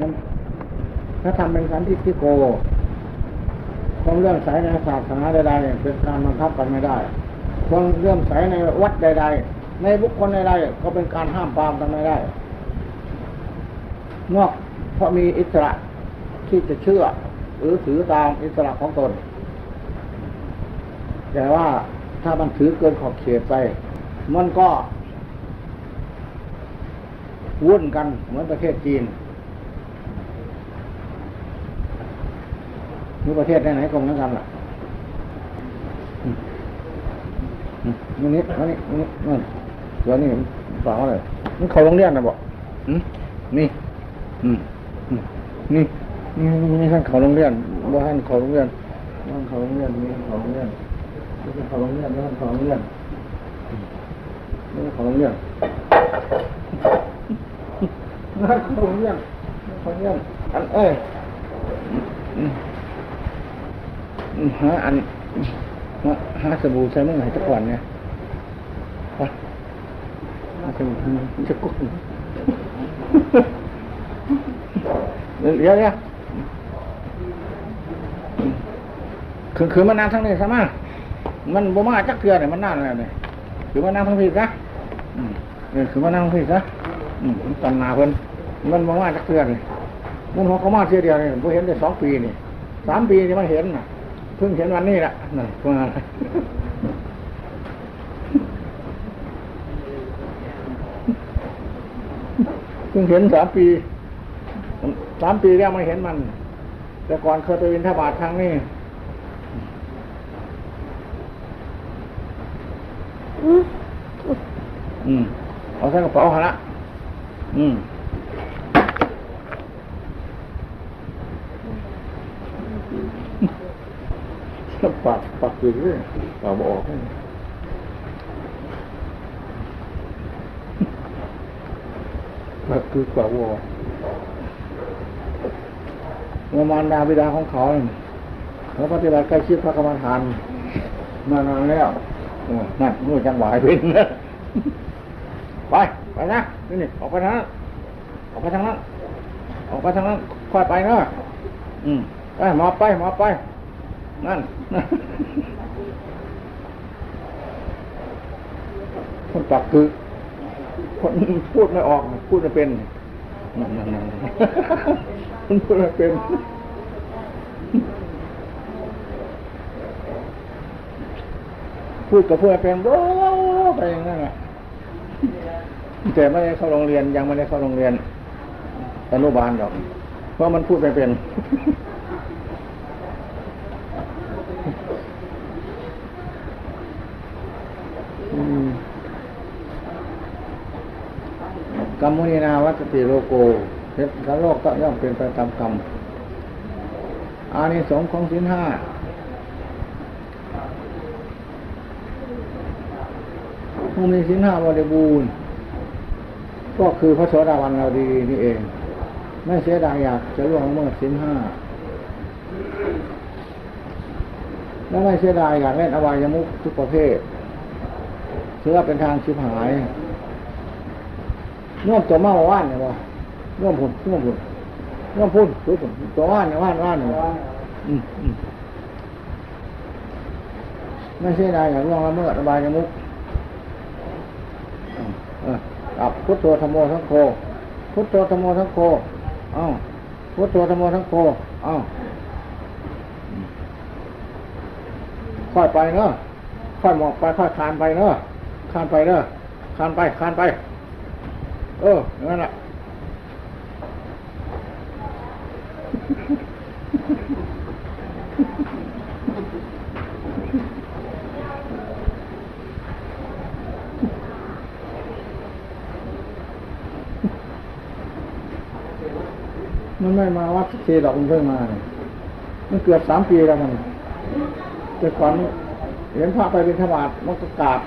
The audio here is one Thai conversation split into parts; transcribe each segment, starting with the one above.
นั้นถ้าทำเป็นสันทิฏฐิโกความเรื่องสายในศาสนาใดๆเป็นการบังคับกันไม่ได้ความเรื่องสายในวัดใด ๆ ในบุคคลใดๆก็เป็นการห้ามปรามกันไม่ได้นอกเพราะมีอิสระที่จะเชื่อ หรือถือตามอิสระของตน แต่ว่าถ้ามันถือเกินขอบเขตไป มันก็ วุ่นกันเหมือนประเทศจีนหรือประเทศไหนๆก็เหมือนกันล่ะอืมอืมนี่นี่นี่นี่นั่นตัวนี้ฝากว่าอะไรมันเขาโรงเรียนนะบอกอืมนี่อืมอืมนี่นี่นี่ท่านเขาโรงเรียนว่าท่านเขาโรงเรียนท่านเขาโรงเรียนนี่เขาโรงเรียนนี่ท่านเขาโรงเรียนนี่ท่านเขาโรงเรียนอืมนี่ท่านเขาโรงเรียน นี่นเขาโรงเรียนนี่เขาโรงเรียนอันเอ้ยอืมอืมหาอันหาสบู่ใส่มือให้ตะก่อนเนี่ยไปหาสบู่ทำไมจะกุ๊กเดี๋ยวเดี๋ยวคือคือมันนานทั้งนี้ใช่ไหมมันบ่มาจักเทือเนี่ยมันนานแล้วเนี่ยคือมันนานทั้งพี่ซะอืมเออคือมันนานทั้งพี่ซะอืมตันนาเพิ่น มันบ่มาจักเทือเนี่ยมันหัวเขามาเสียเดียวเนี่ยผมเห็นได้สองปีนี่สามปีนี่มันเห็นน่ะเพิ่งเห็นวันนี้แหละนั่นเพิ่งอะไรเพิ่งเห็นสามปีสามปีแล้วไม่เห็นมัน แต่ก่อนเคยไปวินทบาทครั้งนี้อืมอืมเอาใส่กระเป๋าหาละอืม ปากปากอยู่เรื่อยปากบออกปากคือปากบออกเมื่อมารดาบิดาของเขาเนี่ยเขาปฏิบัติใกล้ชิดพระกรรมฐานมานานแล้วนั่นนู่นจังหวายเป็นนะไป ไปนะนี่นี่ออกไปทางนั้นออกไปทางนั้น ออกไปทางนั้นค่อยไปเนอะอืมไปหมอไปหมอไป นั่นคนปักคือคนพูดไม่ออก พูดไม่เป็นนั่นนั่นนั่นคนพูดไม่เป็นพูดกับพูดไม่เป็นโอ้ไปอย่างนั้นแหละแต่ไม่ได้เข้าโรงเรียนยังไม่ได้เข้าโรงเรียนอนุบาลหรอก เพราะมันพูดไม่เป็น อืมกรร มุนีนาวัตติโลโกเหตุการโลกก็ย่อมเป็นไปตามกรรมอานิสงส์ของสินห้าผู้มีสินห้าบริบูรณ์ ก็คือพระโสดาบันเราดีนี่เอง ไม่เสียดายอยากจะล่วงละเมิดสินห้าและไม่เสียดายอยากเล่นอวัยมุขทุกประเภทถือว่าเป็นทางชิบหาย น่วมตัวเมาว่านเนี่ยว่าน่วมผุนน่วมผุนน่วมพุ่นตัวผุนตัวว่านเนี่ยว่านว่านเนี่ยอืมอืมไม่เสียดายอย่ากล่วงละเมิดอวัยมุขเออกับพุทโธธรรมโมทั้งโค พุทโธธรรมโมทั้งโคอ้าพุทโธธรรมโมทั้งโคอ้าค่อยไปเนาะค่อยหมอกไปค่อยคานไปเนาะคานไปเนาะคานไปคานไป เอออย่างนั้นแหละมันไม่มาวัดสักทีดอกมันเพิ่งมาเนี่ยมันเกือบสามปีแล้วมันแต่ก่อนเห็นพระไปเป็นธบาตมันก็กราบ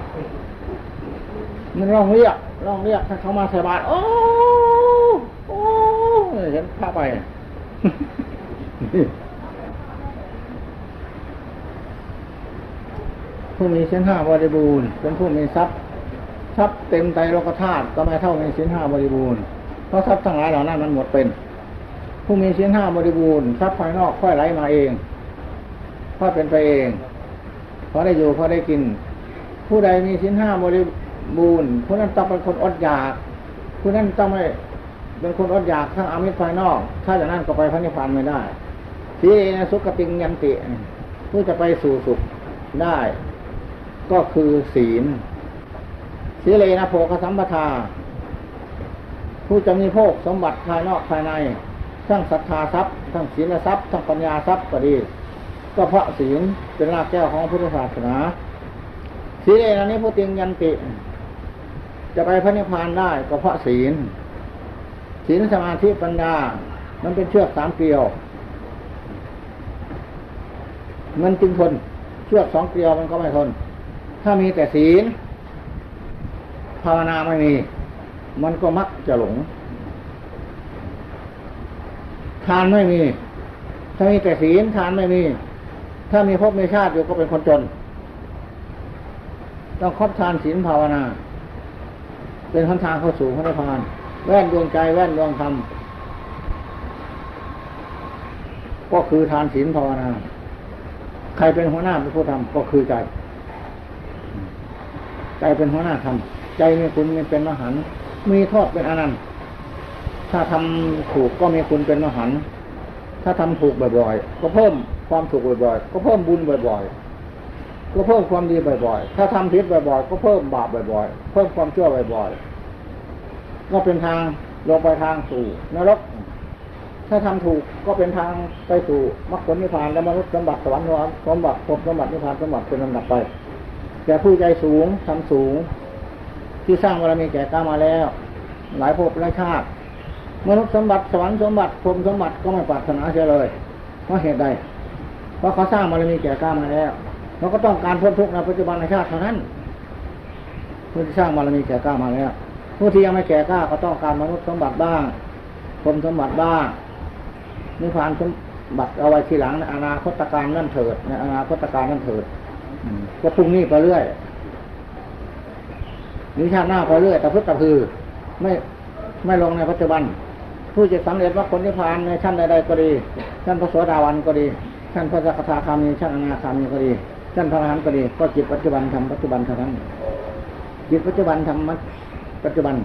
มันร้องเรียกร้องเรียกถ้าเขามาใส่บาตรโอ้โอ้เห็นพระไปผู้มีเส้นห้าบริบูรณ์เป็นผู้มีทรัพย์ทรัพย์เต็มใจโลกธาตุก็ไม่เท่ามีสินห้าบริบูรณ์เพราะทรัพย์ทั้งหลายเหล่านั้นมันหมดเป็น ผู้มีสินห้าบริบูรณ์ทรัพย์ภายนอกค่อยไหลมาเองค่อยเป็นไปเองพอได้อยู่พอได้กิน ผู้ใดมีสินห้าบริ บูรณ์ผู้นั้นต้องเป็นคนอดอยาก ผู้นั้นต้องไม่เป็นคนอดอยากทั้งอามิตรภายนอก ถ้าอย่างนั้นก็ไปพระนิพพานไม่ได้ที่นะสุกติงยันติ ผู้จะไปสู่สุขได้ ก็คือศีลสีเลนะโภคสัมปทา ผู้จะมีโภคสมบัติภายนอกภายใน ทั้งศรัทธาทรัพย์ ทั้งศีลทรัพย์ ทั้งปัญญาทรัพย์ก็ดี ก็เพราะศีลเป็นรากแก้วของพุทธศาสนาสีเลนะนี้ผู้ติงยันติ จะไปพระนิพพานได้ก็เพราะศีล ศีลสมาธิปัญญา มันเป็นเชือกสามเกลียว มันจึงทน เชือกสองเกลียวมันก็ไม่ทน ถ้ามีแต่ศีล ภาวนาไม่มี มันก็มักจะหลง ทานไม่มี ถ้ามีแต่ศีลทานไม่มี ถ้ามีภพมีชาติอยู่ก็เป็นคนจน ต้องครบทานศีลภาวนา เป็นหนทางเข้าสู่พระนิพพาน แว่นดวงใจแว่นดวงธรรมก็คือทานศีลภาวนา ใครเป็นหัวหน้าเป็นผู้ทำก็คือใจ ใจเป็นหัวหน้าทำใจมีคุณมีเป็นมหันต์มีโทษเป็นอนันต์ ถ้าทำถูกก็มีคุณเป็นมหันต์ถ้าทำถูกบ่อยๆ ก็เพิ่มความถูกบ่อยๆ ก็เพิ่มบุญบ่อยๆ ก็เพิ่มความดีบ่อยๆ ถ้าทำผิดบ่อยๆ ก็เพิ่มบาปบ่อยๆ เพิ่มความชั่วบ่อยๆ ก็เป็นทางลงไปทางสู่นรก ถ้าทำถูกก็เป็นทางไปสู่มรรคผลนิพพานและมนุษย์สมบัติสวรรค์สมบัติภพสมบัตินิพพานสมบัติเป็นลำดับไป แต่ผู้ใจสูงทำสูง ที่สร้างบารมีแก่กล้ามาแล้ว หลายภพหลายชาติมนุษย์สมบัติสวรรค์สมบัติพรมสมบัติก็ไม่ปรารถนาเสียเลย เพราะเหตุใด เพราะเขาสร้างบารมีแก่กล้ามาแล้ว เราก็ต้องการพ้นทุกข์ในปัจจุบันในชาติเท่านั้นผู้ที่สร้างบารมีแก่กล้ามาแล้วผู้ที่ยังไม่แก่กล้าก็ต้องการมนุษย์สมบัติบ้างพรมสมบัติบ้างนิพพานสมบัติเอาไว้ทีหลังในอนาคตการนั่นเถิดในอนาคตการนั่นเถิดก็พรุ่งนี้ไปเรื่อยนิชาติหน้าไปเรื่อยแต่พึ่งแต่คือ ไม่ไม่ลงในปัจจุบัน ผู้จะสำเร็จว่าคนนิพพานในชั้นใดๆก็ดี ชั้นพระโสดาวันก็ดี ชั้นพระสกทาคามีชั้นอนาคามีก็ดี ชั้นพระอรหันต์ก็ดีก็จิตปัจจุบันทำปัจจุบันเท่านั้นจิตปัจจุบันทำปัจจุบัน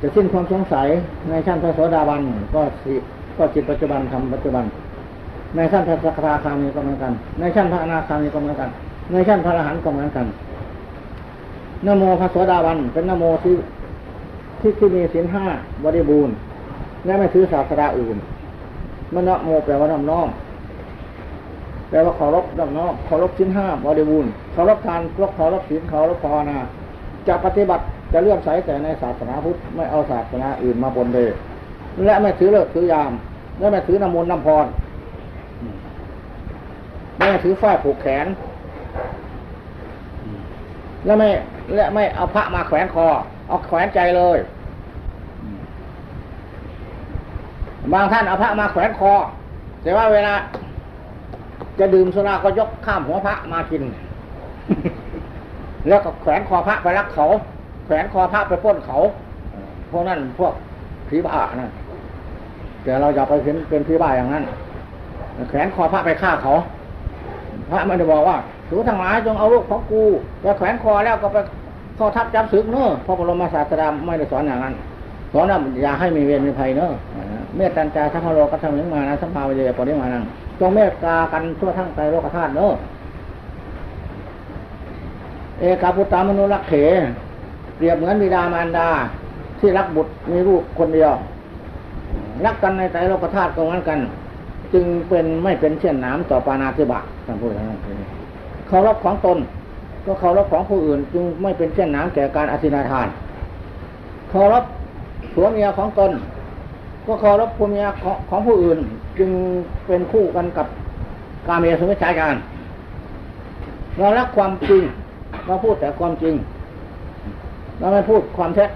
จะสิ้นความสงสัยในชั้นพระโสดาบันก็สิก็จิตปัจจุบันทำปัจจุบัน ในชั้นพระสกทาคามีก็เหมือนกัน ในชั้นพระอนาคามีก็เหมือนกัน ในชั้นพระอรหันต์ก็เหมือนกันนโมพระโสดาบันเป็นนโมที่ที่ที่มีศีลห้าบริบูรณ์และไม่ถือศาสดาอื่นมันนโมแปลว่าน้อมน้อม แปลว่าเคารพน้อมน้อมเคารพศีลห้าบริบูรณ์เคารพทานเคารพศีลเคารพภาวนาจะปฏิบัติจะเลื่อมใสแต่ในศาสนาพุทธไม่เอาศาสนาอื่นมาปนเลยและไม่ถือเลิกถือยาม และไม่ถือน้ำมนต์น้ำพรไม่ถือฝ้ายผูกแขน และไม่และไม่เอาพระมาแขวนคอ เอาแขวนใจเลย บางท่านเอาพระมาแขวนคอ แต่ว่าเวลา จะดื่มสุราก็ยกข้ามหัวพระมากิน แล้วก็แขวนคอพระไปรักเขา แขวนคอพระไปป้นเขาพวกนั้นพวกผีบ้านะแต่เราอย่าไปเป็นเป็นผีบ้าอย่างนั้น แขวนคอพระไปฆ่าเขา พระมันจะบอกว่าสูทั้งหลายจงเอาลูกของกูจะแขวนคอแล้วก็ไปเข้าทับจับศึกเนอะพระบรมศาสดาไม่ได้สอนอย่างนั้นสอนว่าอย่าให้มีเวรมีภัยเนอะเมตตัญจาทัพพโลกัตมิงมานะสัมภาวเยปริมานัง จงเมตตากันทั่วทั้งใจโลกธาตุเนอะเอกาพุตตามนุรักเขเปรียบเหมือนบิดามารดา ที่รักบุตรมีลูกคนเดียว รักกันในใจโลกธาตุก็เหมือนกัน จึงเป็นไม่เป็นเช่นน้ำต่อปานาธิบะท่านพูดอย่างนั้นเคารพของตน ก็เคารพของผู้อื่น จึงไม่เป็นเช่นน้ำแก่การอธินาทานเคารพผัวเมียของตน ก็เคารพผัวเมียของของผู้อื่น จึงเป็นคู่กันกับการเมียสมิชาการเรารักความจริง เราพูดแต่ความจริง เราไม่พูดความเท็จ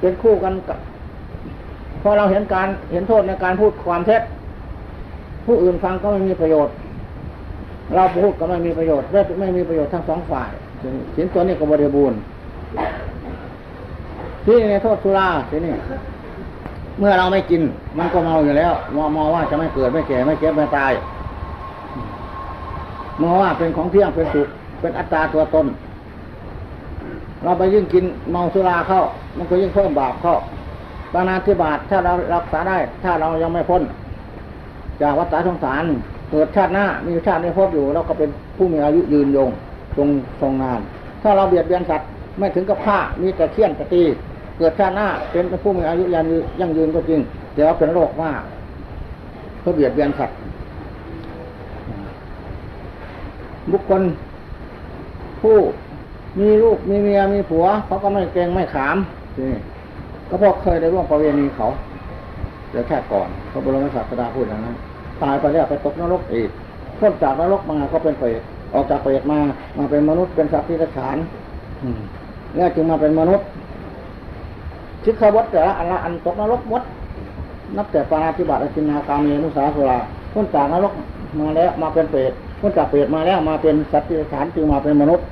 เป็นคู่กันกับพอเราเห็นการเห็นโทษในการพูดความเท็จผู้อื่นฟังก็ไม่มีประโยชน์ เราพูดก็ไม่มีประโยชน์ไม่ไม่มีประโยชน์ทั้งสองฝ่ายสินตัวนี้ก็บริบูรณ์ที่ในโทษสุราทีนี้ เมื่อเราไม่กิน มันก็เมาอยู่แล้วมอมอว่าจะไม่เกิดไม่แก่ไม่เจ็บไม่ตายมอว่าเป็นของเที่ยงเป็นสุขเป็นอัตตาตัวตน เราไปยิ่งกินเมาสุราเข้า มันก็ยิ่งเพิ่มบาปเข้าปานาธิบาตถ้าเรารักษาได้ ถ้าเรายังไม่พ้น จากวัฏสงสารเกิดชาติหน้ามีชาตินี้พบอยู่เราก็เป็นผู้มีอายุยืนยงทรงทรงนาน ถ้าเราเบียดเบียนสัตว์ไม่ถึงกับฆ่ามีแต่เคี่ยนตะตี เกิดชาติหน้าเป็นผู้มีอายุยันยั่งยืนก็จริง แต่ว่าเป็นโรคมากเพราะเบียดเบียนสัตว์บุคคลผู้มีลูกมีเมียมีผัวเขาก็ไม่เกรงไม่ขามนี่ก็เพราะเคยได้ร่วมประเวณีเขาเดี๋ยวแค่ก่อนพระบรมศาสดาพูดอย่างนั้นตายไปแล้วไปตกนรกอีกพ้นจากนรกมาก็เป็นเปรตออกจากเปรตมามาเป็นมนุษย์เป็นสัตว์ที่รัฉานเนี่ยจึงมาเป็นมนุษย์ ชิควัตแต่ละอันละอันตกนรกวัดนับแต่ปาราธิบาตอชินาคามีนุสาสุราพ้นจากนรกมาแล้วมาเป็นเปรตพ้นจากเปรตมาแล้วมาเป็นสัตว์ที่รัฉานจึงมาเป็นมนุษย์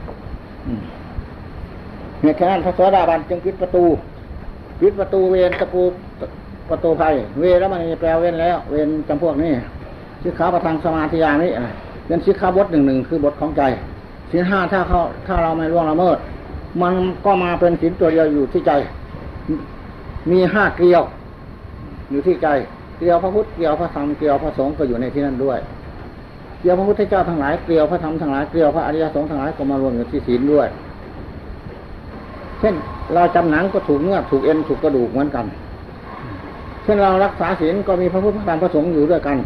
เหตุฉะนั้นพระสวัสดาบันจึงปิดประตูปิดประตูเวรตะปูประตูภัยเวรแล้วมันแปลเวรแล้ว เวรจำพวกนี้ชิขาประทังสมาธิยานี้เป็นชิขาบทหนึ่งหนึ่งคือบทของใจสินห้าถ้าเขาถ้าเราไม่ล่วงละเมิด มันก็มาเป็นสินตัวเดียวอยู่ที่ใจ มีห้าเกลียว อยู่ที่ใจเกลียวพระพุทธเกลียวพระธรรมเกลียวพระสงฆ์ก็อยู่ในที่นั่นด้วยเกลียวพระพุทธเจ้าทั้งหลายเกลียวพระธรรมทั้งหลายเกลียวพระอริยสงฆ์ทั้งหลายก็มารวมอยู่ที่ศีลด้วย เช่น เราจำหนังก็ถูกเนื้อถูกเอ็นถูกกระดูกเหมือนกัน เช่นเรารักษาศีลก็มีพระพุทธพระธรรมพระสงฆ์อยู่ด้วยกัน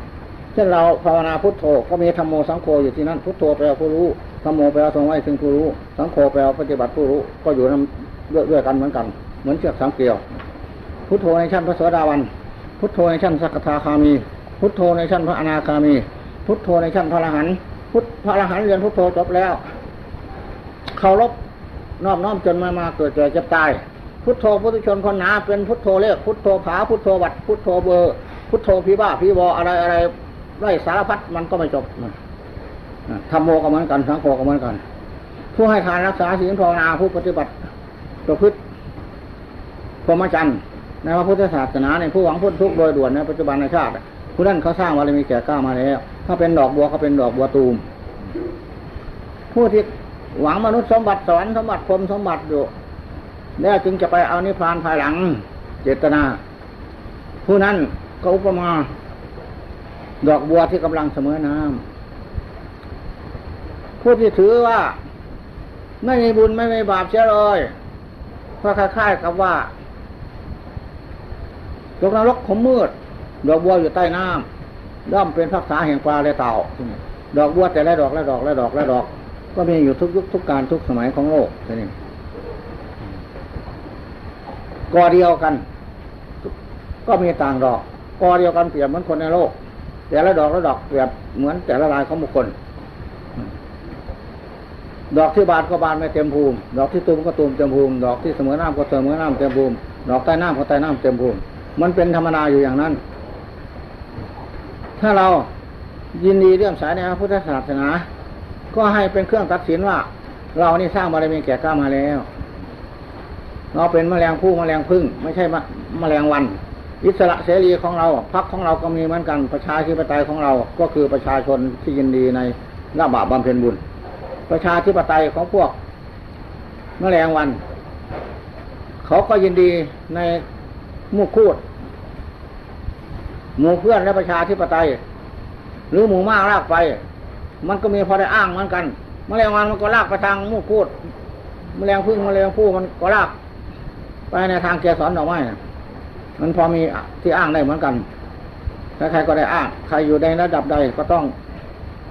เช่นเราภาวนาพุทโธก็มีธรรมโมสังโฆอยู่ที่นั่นพุทโธแปลผู้รู้ธรรมโมแปลทรงไว้ถึงผู้รู้ สังโฆแปลปฏิบัติผู้รู้ก็อยู่ด้วยด้วยกันเหมือนกัน เหมือนเชือกสามเกลียว พุทโธในชั้นพระโสดาวัน พุทโธในชั้นสักทาคามี พุทโธในชั้นพระอนาคามี พุทโธในชั้นพระอรหันต์พุทพระอรหันต์เรียนพุทโธจบแล้วเคารพนอบน้อมจนมามาเกิดแก่เจ็บตาย พุทโธพุทธชนคนหนาเป็นพุทโธเลขพุทโธผาพุทโธวัดพุทโธเบอร์พุทโธพีบ้าพีบออะไรอะไรไรสารพัดมันก็ไม่จบธรรมโมก็เหมือนกันสังโฆก็เหมือนกัน ผู้ให้ทานรักษาศีลภาวนาผู้ปฏิบัติประพฤติ พรหมจรรย์ในพระพุทธศาสนาในผู้หวังพ้นทุกข์โดยด่วนในปัจจุบันในชาติผู้นั้นเขาสร้างวารมีแก่กล้ามาแล้ว ถ้าเป็นดอกบัวเขาเป็นดอกบัวตูม ผู้ที่หวังมนุษย์สมบัติสวรรค์สมบัติพรหมสมบัติอยู่แล้วจึงจะไปเอานิพพานภายหลัง เจตนา ผู้นั้นก็อุปมา ดอกบัวที่กำลังเสมอน้ำผู้ที่ถือว่า ไม่มีบุญไม่มีบาปเสียเลยเพราะคล้ายๆกับว่า ตกนรกขมมืด ดอกบัวอยู่ใต้น้ำย่อมเป็นพักษาแห่งปลาและเต่าดอกบัวแต่ละดอกละดอกละดอกละดอก ก็มีอยู่ทุกยุคทุกการทุกสมัยของโลกนี่กอเดียวกัน ก็มีต่างดอกกอเดียวกันเปรียบเหมือนคนในโลก แต่ละดอกละดอกเปรียบเหมือนแต่ละลายของบุคคล ดอกที่บานก็บานไม่เต็มภูมิ ดอกที่ตูมก็ตูมเต็มภูมิ ดอกที่เสมอน้ำก็เสมอน้ำเต็มภูมิ ดอกใต้น้ำก็ใต้น้ำเต็มภูมิ มันเป็นธรรมดาอยู่อย่างนั้น ถ้าเรายินดีเรื่องสายในพระพุทธศาสนา ก็ให้เป็นเครื่องตัดสินว่า เรานี่สร้างบารมีแก่กล้ามาแล้ว เราเป็นแมลงผู้แมลงพึ่ง ไม่ใช่แมลงวัน อิสระเสรีของเราพักของเราก็มีเหมือนกันประชาธิปไตยของเราก็คือประชาชนที่ยินดีในละบาปบำเพ็ญบุญ ประชาธิปไตยของพวกแมลงวัน เขาก็ยินดีในมู่คูด หมู่เพื่อนและประชาธิปไตย หรือหมู่มากลากไป มันก็มีพอได้อ้างเหมือนกันมแมลงวันมันก็ลากไปทางมู่คูดมแมลงพึ่งมแมลงผู้มันก็ลากไปในทางเกสรดอกไม้มันพอมีที่อ้างได้เหมือนกันใครก็ได้อ้าง ใครอยู่ในระดับใดก็ต้อง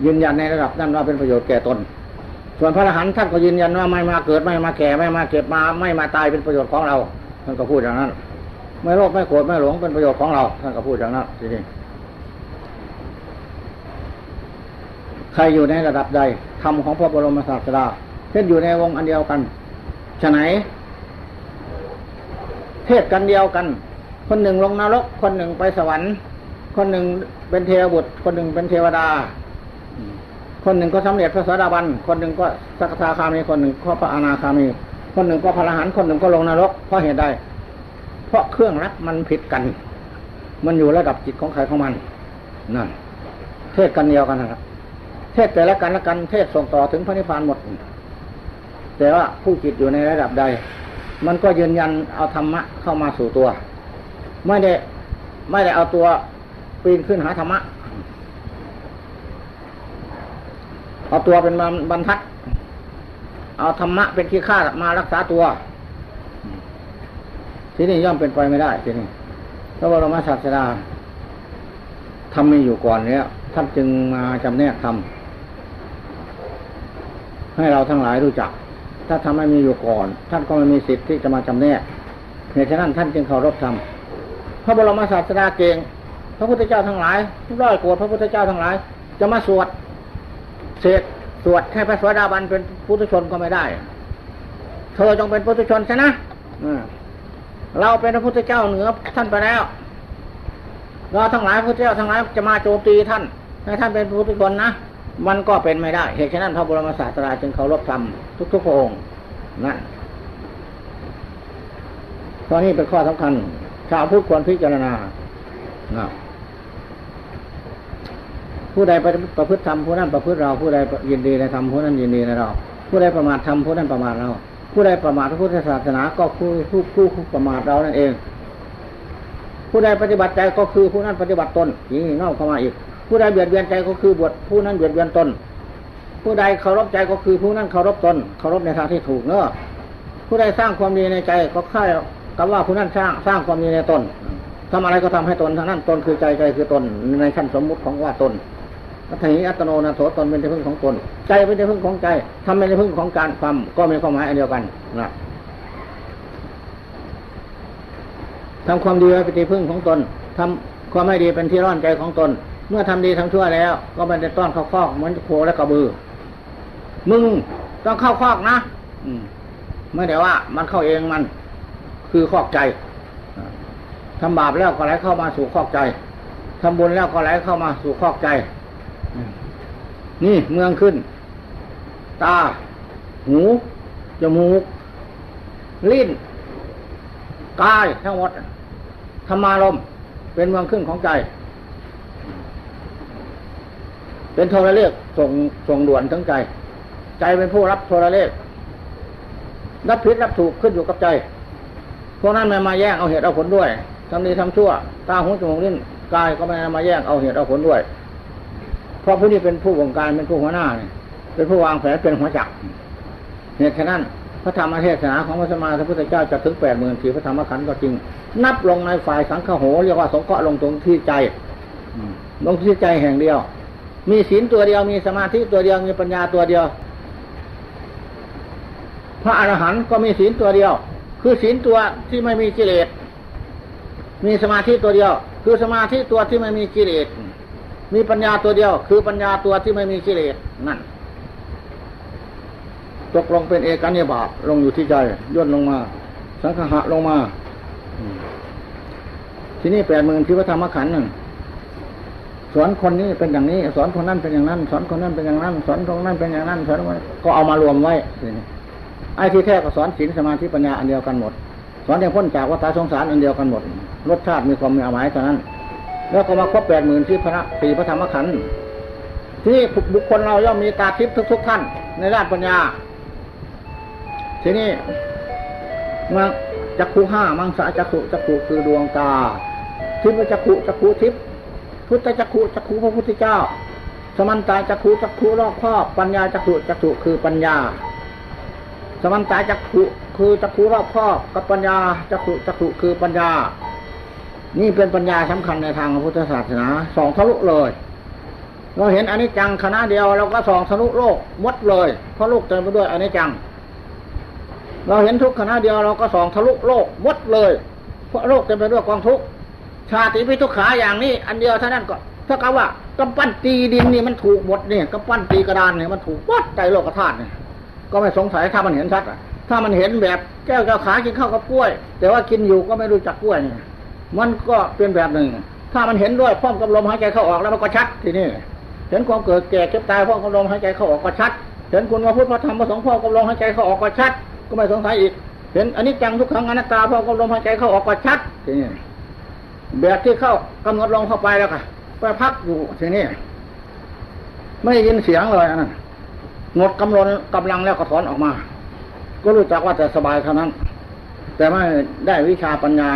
ยืนยันในระดับนั้นว่าเป็นประโยชน์แก่ตน ส่วนพระอรหันต์ท่านก็ยืนยันว่าไม่มาเกิดไม่มาแก่ไม่มาเก็บมาไม่มาตายเป็นประโยชน์ของเราท่านก็พูดอย่างนั้น ไม่โลภไม่โกรธไม่หลงเป็นประโยชน์ของเรา ท่านก็พูดอย่างนั้นจริงใครอยู่ในระดับใดธรรมของพระบรมศาสดาเช่นอยู่ในวงอันเดียวกันฉะไหน เทศกันเดียวกัน คนหนึ่งลงนรก คนหนึ่งไปสวรรค์ คนหนึ่งเป็นเทวบุตร คนหนึ่งเป็นเทวดา คนหนึ่งก็สำเร็จพระสดาบัน คนหนึ่งก็สักทาคามี คนหนึ่งก็พระอนาคามี คนหนึ่งก็พระอรหันต์ คนหนึ่งก็ลงนรก เพราะเหตุใด เพราะเครื่องรับมันผิดกัน มันอยู่ระดับจิตของใครของมันนั่นเทศกันเดียวกันนะครับเทศแต่ละกันละกันเทศส่งต่อถึงพระนิพพานหมด แต่ว่าผู้จิตอยู่ในระดับใด มันก็ยืนยันเอาธรรมะเข้ามาสู่ตัว ไม่ได้ไม่ได้เอาตัวปีนขึ้นหาธรรมะเอาตัวเป็นบรรทัด เอาธรรมะเป็นที่ฆ่ามารักษาตัว ที่นี่ย่อมเป็นไปไม่ได้ที่นี่พระบรมศาสดาทำมีอยู่ก่อนเนี้ยท่านจึงมาจำแนกทำให้เราทั้งหลายรู้จัก ถ้าทำไม่มีอยู่ก่อน ท่านก็ไม่มีสิทธิ์ที่จะมาจำแนกเหตุฉะนั้นท่านจึงเคารพธรรมพระบรมศาสดาเก่งพระพุทธเจ้าทั้งหลายร้อยโกรธพระพุทธเจ้าทั้งหลาย จะมาสวดเสกสวดให้พระสวสดาบันเป็นพุทธชนก็ไม่ได้ เธอจงเป็นพุทธชนใช่นะ เราเป็นพระพุทธเจ้าเหนือท่านไปแล้วเราทั้งหลายพระพุทธเจ้าทั้งหลายจะมาโจมตีท่านให้ท่านเป็นพุทธชนนะมันก็เป็นไม่ได้ เหตุฉะนั้นพระบรมศาสดาจึงเคารพธรรมทุกๆพระองค์นั่นตอนนี้เป็นข้อสำคัญ ชาวพุทธควรพิจารณาผู้ใดประพฤติธรรมผู้นั้นประพฤติเราผู้ใดยินดีในธรรมผู้นั้นยินดีในเรา ผู้ใดประมาทธรรมผู้นั้นประมาทเรา ผู้ใดประมาทพระพุทธศาสนาก็คือผู้ผู้ประมาทเรานั่นเอง ผู้ใดปฏิบัติใจก็คือผู้นั้นปฏิบัติตนยิ่งเง่าเข้ามาอีก ผู้ใดเบียดเบียนใจก็คือบวชผู้นั้นเบียดเบียนตน ผู้ใดเคารพใจก็คือผู้นั้นเคารพตนเคารพในทางที่ถูกเนอะผู้ใดสร้างความดีในใจก็ค่ายกับว่าผู้นั้นสร้างสร้างความดีในตนทำอะไรก็ทำให้ตนทางนั้นตนคือใจใจคือตนในขั้นสมมุติของว่าตน อัตถิอัตโนนาโถตนเป็นที่พึ่งของตนใจเป็นที่พึ่งของใจทำเป็นที่พึ่งของการความก็มีความหมายอันเดียวกันนะทำความดีไว้เป็นที่พึ่งของตนทำความไม่ดีเป็นที่ร้อนใจของตน เมื่อทำดีทำชั่วแล้ว ก็มันจะต้อนเข้าคอกเหมือนโคและกระบือ มึงต้องเข้าคอกนะอืมไม่ได้ว่ามันเข้าเองมัน คือคอกใจทำบาปแล้วก็ไหลเข้ามาสู่คอกใจทำบุญแล้วก็ไหลเข้ามาสู่คอกใจ นี่เมืองขึ้น ตา หู จมูก ลิ้น กายทั้งหมดธรรมารมเป็นเมืองขึ้นของใจ เป็นโทรเลขส่งส่งด่วนทั้งใจ ใจเป็นผู้รับโทรเลขรับผิดรับถูกขึ้นอยู่กับใจพวกนั้นไม่มาแย่งเอาเหตุเอาผลด้วยทำดีทำชั่ว ตาหูจมูกลิ้นกายก็ไม่มาแย่งเอาเหตุเอาผลด้วย ราะผู้นี้เป็นผู้วงการเป็นผู้หัวหน้าเนี่ยเป็นผู้วางแผนเป็นหัวจักรเหตุฉะนั้นพระธรรมเทศนาของพระสมมาพระพุทธเจ้าจะถึงแปดหมื่นสี่พระธรรมขันธ์ก็จริง นับลงในฝ่ายสังฆโหเรียกว่าสงเคราะห์ลงตรงที่ใจลงที่ใจแห่งเดียว มีศีลตัวเดียวมีสมาธิตัวเดียวมีปัญญาตัวเดียว พระอรหันต์ก็มีศีลตัวเดียว คือศีลตัวที่ไม่มีกิเลสมีสมาธิตัวเดียว คือสมาธิตัวที่ไม่มีกิเลส มีปัญญาตัวเดียว คือปัญญาตัวที่ไม่มีกิเลสนั่น ตกลงเป็นเอกนิบาตลงอยู่ที่ใจย่นลงมา สังขะลงมา ที่นี่แปดหมื่นที่พระธรรมขันธ์นั่นสอนคนนี้เป็นอย่างนี้ สอนคนนั้นเป็นอย่างนั้น สอนคนนั้นเป็นอย่างนั้น สอนคนนั้นเป็นอย่างนั้นสอนก็เอามารวมไว้ไอ้ที่แท้ก็สอนศีลสมาธิปัญญาอันเดียวกันหมด สอนอย่างพ้นจากวัฏสงสารอันเดียวกันหมดรสชาติมีความมีหมายเท่านั้น แล้วก็มาครบแปดหมื่นที่พระสี่พระธรรมขันธ์ที่บุคคลเราย่อมมีตาทิพย์ทุก ๆ ท่าน ในด้านปัญญา ทีนี้มาจักขุห้ามังสาจักขุจักขุคือดวงตา ทิพย์จักขุจักขุทิพย์พุทธจักขุจักขุพระพุทธเจ้า สมันตาจักขุจักขุรอบครอบปัญญาจักขุจักขุคือปัญญา สมันตาจักขุคือจักขุรอบครอบกับปัญญาจักขุจักขุคือปัญญา นี่เป็นปัญญาสำคัญในทางพุทธศาสนาสองทะลุเลย เราเห็นอนิจจังคณะเดียวเราก็สองทะลุโลกมดเลยเพราะโลกเต็มไปด้วยอนิจจัง เราเห็นทุกคณะเดียวเราก็สองทะลุโลกมดเลย เพราะโลกเต็มไปด้วยกองทุกชาติพิทุกขาอย่างนี้ อันเดียวเท่านั้นก็ถ้ากับว่ากำปั้นตีดินนี่มันถูกหมดเนี่ยกำปั้นตีกระดานเนี่ยมันถูกวัดใจโลกธาตุเนี่ยก็ไม่สงสัยถ้ามันเห็นชัดอะถ้ามันเห็นแบบแก้วแก้วขากินข้าวกับกล้วย แต่ว่ากินอยู่ก็ไม่รู้จักกล้วยเนี่ย มันก็เป็นแบบหนึ่ง ถ้ามันเห็นด้วยพร้อมกับลมหายใจเข้าออกแล้วมันก็ชัดทีนี้เห็นความเกิดแก่เก็บตายพราะกำลังหายใจเข้าออกก็ชัด เห็นคุณพระพุทธพระธรรมพระสงฆ์พราะกำลังหายใจเข้าออกก็ชัด ก็ไม่สงสัยอีก เห็นอันนี้จังทุกครั้งอนัตตาพราะกำลังหายใจเข้าออกก็ชัดทีนี้แบบที่เข้ากำหนดลงเข้าไปแล้วค่ะไปพักอยู่ทีนี้ไม่ได้ยินเสียงเลยอันนั้นหมดกำลังกำลังแล้วก็ถอนออกมา ก็รู้จักว่าจะสบายเท่านั้น แต่ไม่ได้วิชาปัญญา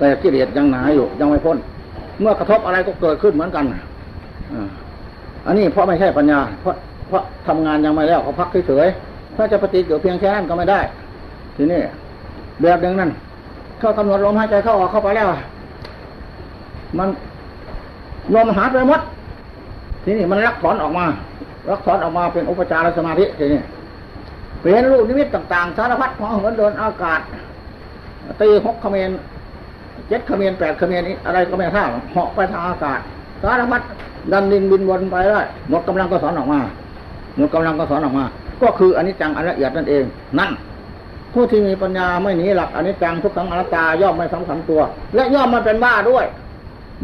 แต่กิเลสยังหนาอยู่ยังไม่พ้น เมื่อกระทบอะไรก็เกิดขึ้นเหมือนกันอันนี้เพราะไม่ใช่ปัญญา เพราะเพราะทำงานยังไม่แล้วเขาพักเฉยๆถ้าจะปฏิเกิดเพียงแค่นั้นก็ไม่ได้ ทีนี้แบบหนึ่งนั่นเข้ากำหนดลมหายใจเข้าออกเข้าไปแล้ว มันลมหายไปหมด ทีนี้มันรักถอนออกมา รักถอนออกมาเป็นอุปจารสมาธิทีนี้เป็นรูปนิมิตต่าง ๆ สารพัดของเหมือนเดินอากาศตีหกเขมร เจ็ดเขมรแปดเขมรนี้อะไรก็ไม่ทราบเหาะไปทางอากาศสารพัดดันดินบินวนไปได้หมดกำลังก็สอนออกมาหมดกำลังก็สอนออกมา ก็คืออนิจจังอันละเอียดนั่นเองนั่นผู้ที่มีปัญญาไม่หนีหลักอนิจจังทุกขังอนัตตาย่อมไม่สำคัญตัว และย่อมมันเป็นบ้าด้วย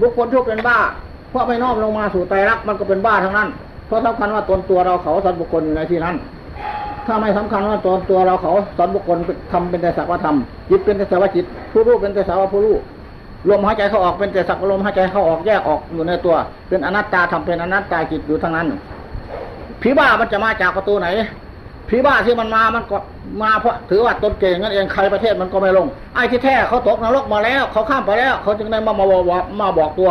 บุคคลทุกเป็นบ้า เพราะไม่น้อมลงมาสู่ไตรลักมันก็เป็นบ้าทั้งนั้น เพราะสำคัญว่าตนตัวเราเขาสัตว์บุคคลอยู่ในที่นั้น ถ้าไม่สำคัญว่าตนตัวเราเขาสัตว์บุคคลทำเป็นแต่สักว่าทำจิตเป็นแต่สักว่าจิต ผู้รู้เป็นแต่สักว่าผู้รู้ ลมหายใจเข้าออกเป็นแต่สักลมหายใจเข้าออกแยกออกอยู่ในตัว เป็นอนัตตาทำเป็นอนัตตาจิตอยู่ทั้งนั้นผีบ้ามันจะมาจากประตูไหนผีบ้าที่มันมามันก็มาเพราะถือว่าตนเก่งนั่นเองใครประเทศมันก็ไม่ลง ไอ้ที่แท้เขาตกนรกมาแล้ว เขาข้ามไปแล้ว เขาจึงได้มามาบอกมาบอกตัว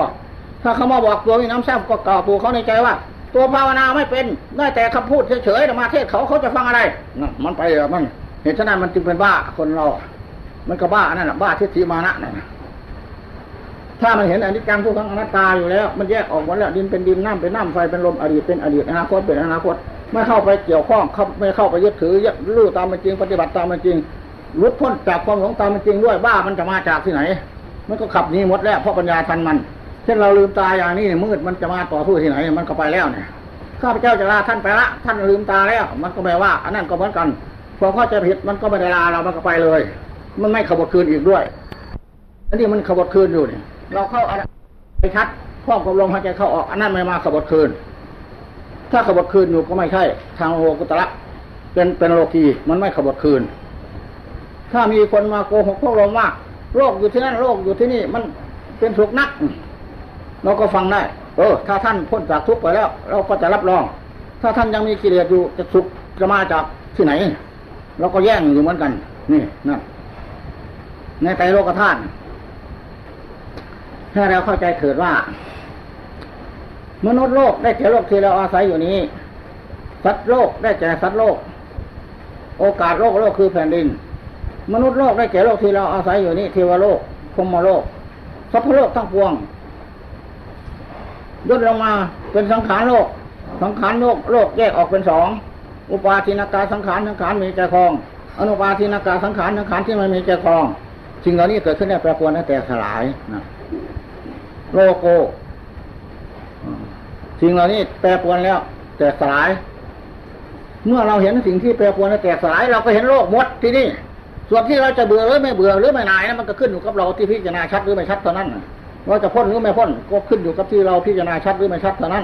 ถ้าเขามาบอกตัวมีน้ำแซ่บก็กล่าวตัวเขาในใจว่า ตัวภาวนาไม่เป็นได้แต่คำพูดเฉยๆมาเทศเขาเขาจะฟังอะไรมันไปมัน เหตุฉะนั้นมันจึงเป็นบ้าคนเรา มันก็บ้านั่นแหละบ้าทิฏฐิมานะนั่นน่ะ ถ้ามันเห็นอนิจจังทุกขังอนัตตาอยู่แล้ว มันแยกออกหมดแล้วดินเป็นดินน้ำเป็นน้ำไฟเป็นลมอดีตเป็นอดีตอนาคตเป็นอนาคตไม่เข้าไปเกี่ยวข้องเขาไม่เข้าไปยึดถือยึดรู้ตามมันจริง ปฏิบัติตามมันจริงรุดพ้นจากความหลงตามมันจริงด้วยบ้ามันจะมาจากที่ไหน มันก็ขับหนีหมดแล้วเพราะปัญญาทันมัน เช่นเราลืมตาอย่างนี้มืดมันจะมาต่อสู้ที่ไหน มันก็ไปแล้วเนี่ยข้าพเจ้าจะลาท่านไปละท่านลืมตาแล้ว มันก็แปลว่าอันนั้นก็เหมือนกันพอเข้าใจผิดมันก็ไม่ได้ลาเรามันก็ไปเลย มันไม่ขบคืนอีกด้วยอันนี้มันขบคืนอยู่เนี่ย เราเข้าอะไรไปชัดพร้อกับลมหายใจเข้าออกอันนั้นไม่มาขบคืน ถ้าขบคืนอยู่ก็ไม่ใช่ ทางโลกุตระเป็นเป็นโลกีมันไม่ขบคืน ถ้ามีคนมาโกหกพวกเราว่าโรคอยู่ที่นั่นโรคอยู่ที่นี่มันเป็นสุขนัก เราก็ฟังได้ เออ ถ้าท่านพ้นจากทุกข์ไปแล้ว เราก็จะรับรอง ถ้าท่านยังมีกิเลสอยู่จะสุขจะมาจากที่ไหน เราก็แย่งอยู่เหมือนกัน นี่นั่นในไตรโลกธาตุ ถ้าเราเข้าใจเถิดว่า มนุษย์โลกได้แก่โลกที่เราอาศัยอยู่นี้สัตว์โลกได้แก่สัตว์โลก โอกาสโลกโลกคือแผ่นดิน มนุษย์โลกได้แก่โลกที่เราอาศัยอยู่นี้เทวโลกพรมโลกสัพพโลกทั้งปวงย่นลงมาเป็นสังขารโลก สังขารโลกโลกแยกออกเป็นสองอุปาทินากาสังขารสังขารมีใจคองอนุปาทินากาสังขารสังขารที่ไม่มีใจคองสิ่งเหล่านี้เกิดขึ้นได้แปรปรวนและแตกสลายนะ โลโกสิ่งเหล่านี้แปรปวนแล้ว แตกสลาย เมื่อเราเห็นสิ่งที่แปรปวนและแตกสลาย เราก็เห็นโลกหมดที่นี่ ส่วนที่เราจะเบื่อหรือไม่เบื่อหรือไม่นายนะมันก็ขึ้นอยู่กับเราที่พิจารณาชัดหรือไม่ชัดเท่านั้นเราจะพ้นหรือไม่พ้นก็ขึ้นอยู่กับที่เราพิจารณาชัดหรือไม่ชัดเท่านั้น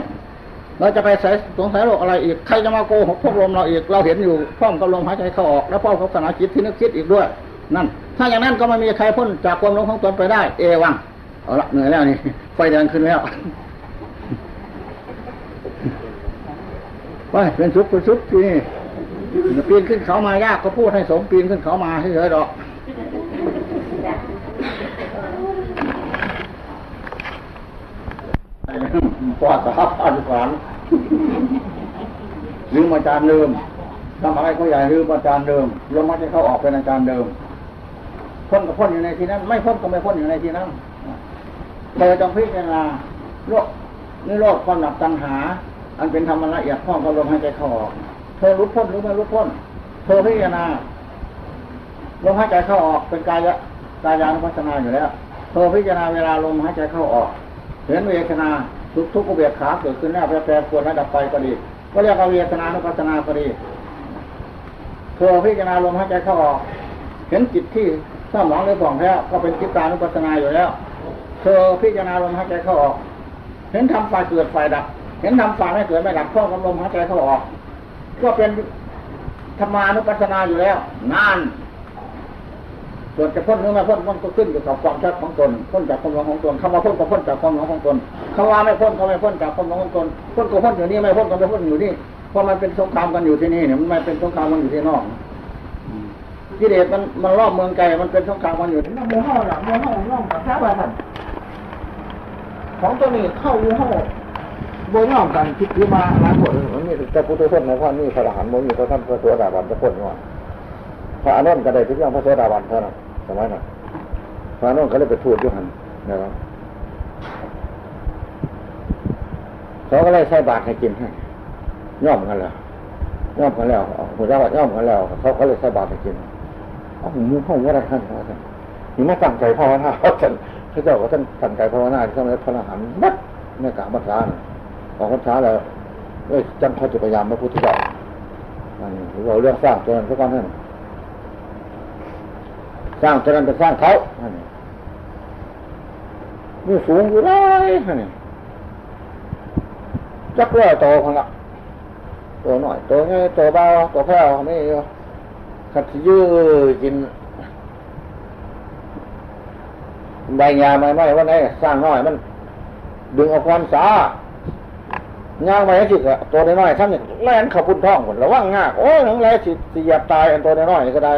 เราจะไปสงสัยโลกอะไรอีกใครจะมาโกหกพวกลมเราอีกเราเห็นอยู่พร้อมกับลมหายใจเข้าออกและพร้อมกับขณะจิตที่นึกคิดอีกด้วย นั่น ถ้าอย่างนั้นก็ไม่มีใครพ้นจากความหลงของตนไปได้ เอวัง เอาละเหนื่อยแล้วนี่ไฟแดงขึ้นแล้วไปเป็นสุขเป็นสุขที่นี่ปีนขึ้นเขามายากก็พูดให้สมปีนขึ้นเขามาเฉยๆดอกปอดสาพันฝันลืมอาจารย์เดิมทำอะไรก็ใหญ่ลืมอาจารย์เดิมลมมันจะเข้าออกเป็นอาจารย์เดิมพ้นก็พ้นอยู่ในที่นั้น ไม่พ้นก็ไม่พ้นอยู่ในที่นั้น เธอจงพิจารณาโลกนี่โลกความหนับตัณหา อันเป็นธรรมละเอียดข้องกับลมหายใจเข้าออกเธอรู้พ้นหรือไม่รู้พ้น เธอพิจารณาลมหายใจเข้าออกเป็นกายะกายานุปัสสนาอยู่แล้ว เธอพิจารณาเวลาลมหายใจเข้าออกเห็นเวทนาทุกทุกอุเบกขาเกิดขึ้นแล้วแปรแปรควรระดับไปก็ดี ก็เรียกว่าเวทนานุปัสสนาก็ดี เธอพิจารณาลมหายใจเข้าออก เห็นจิตที่เศร้าหมองหรือผ่องแพ้ก็เป็นจิตตานุปัสสนาอยู่แล้ว เธอพิจารณาลมหายใจเข้าออก เห็นทำฝ่ายเกิดฝ่ายดับ เห็นนำฝากให้เกิดไม่หลับข้อกำลมหายใจเข้าออก ก็เป็นธรรมานุปัสสนาอยู่แล้วนานส่วนจะพ้นหรือไม่พ้นมันก็ขึ้นอยู่กับความชัดของตนพ้นจากความหลงของตนคำว่าพ้นก็พ้นจากความหลงของตนคำว่าไม่พ้นก็ไม่พ้นจากความหลงของตนพ้นก็พ้นอยู่นี่ไม่พ้นก็ไม่พ้นอยู่นี่เพราะมันเป็นสงครามกันอยู่ที่นี่เนี่ยมันไม่เป็นสงครามกันอยู่ที่นอกกิเลสมันมันรอบเมืองไกลมันเป็นสงครามกันอยู่ที่นั่นมือห้าหลังมือห้าน้องกับชาไปท่าน ของตัวนี้เข้าอยู่ห้าโบย่อมกันคิดคือมาล้างหมดมันมีแต่พุทธชนในข้อนี้พระอรหันต์มันมีพระท่านพระโสดาบันพระคนว่าพระอนุนก็ได้ทุกอย่างพระโสดาบันเท่านั้นสมัยนั้นพระอนุนก็เลยไปทูดยู่หันนะครับเขาก็เลยใส่บาตรให้กินให้ย่อมกันแล้วย่อมกันแล้วหัวเจ้าย่อมกันแล้ว เขาก็เลยใส่บาตรให้กินเอาหมูห้องว่าอะไรท่านว่าท่านนี่มาตั้งใจภาวนาเขาท่าน พระเจ้าก็ท่านตั้งใจภาวนาที่ทำให้พระอรหันต์มัดในกาบัตรานของพรรษาแล้วเอ้ยจังเขาจะพยายามพระพุทธเจ้าเราเรื่องสร้างตัวนั้นสักก้อนนั่นสร้างตัวนั้นเป็นสร้างเขาอันนี้นี่สูงอยู่เลยอันนี้จักร้อยโตคนละตัวหน่อยตัวนี้ตัวเบาตัวแพ้วไม่ขัดยื้อกิน ใบยาไม่ไม่ว่าไหนสร้างน้อยมัน ดึงเอาความสาย่างไปให้จิตตัวน้อยๆท่านนี่แล่นขับพุ่นท้องหมดระวังงากโอ้ยทั้งแล่สิเหยียบตายอันตัวน้อยๆก็ได้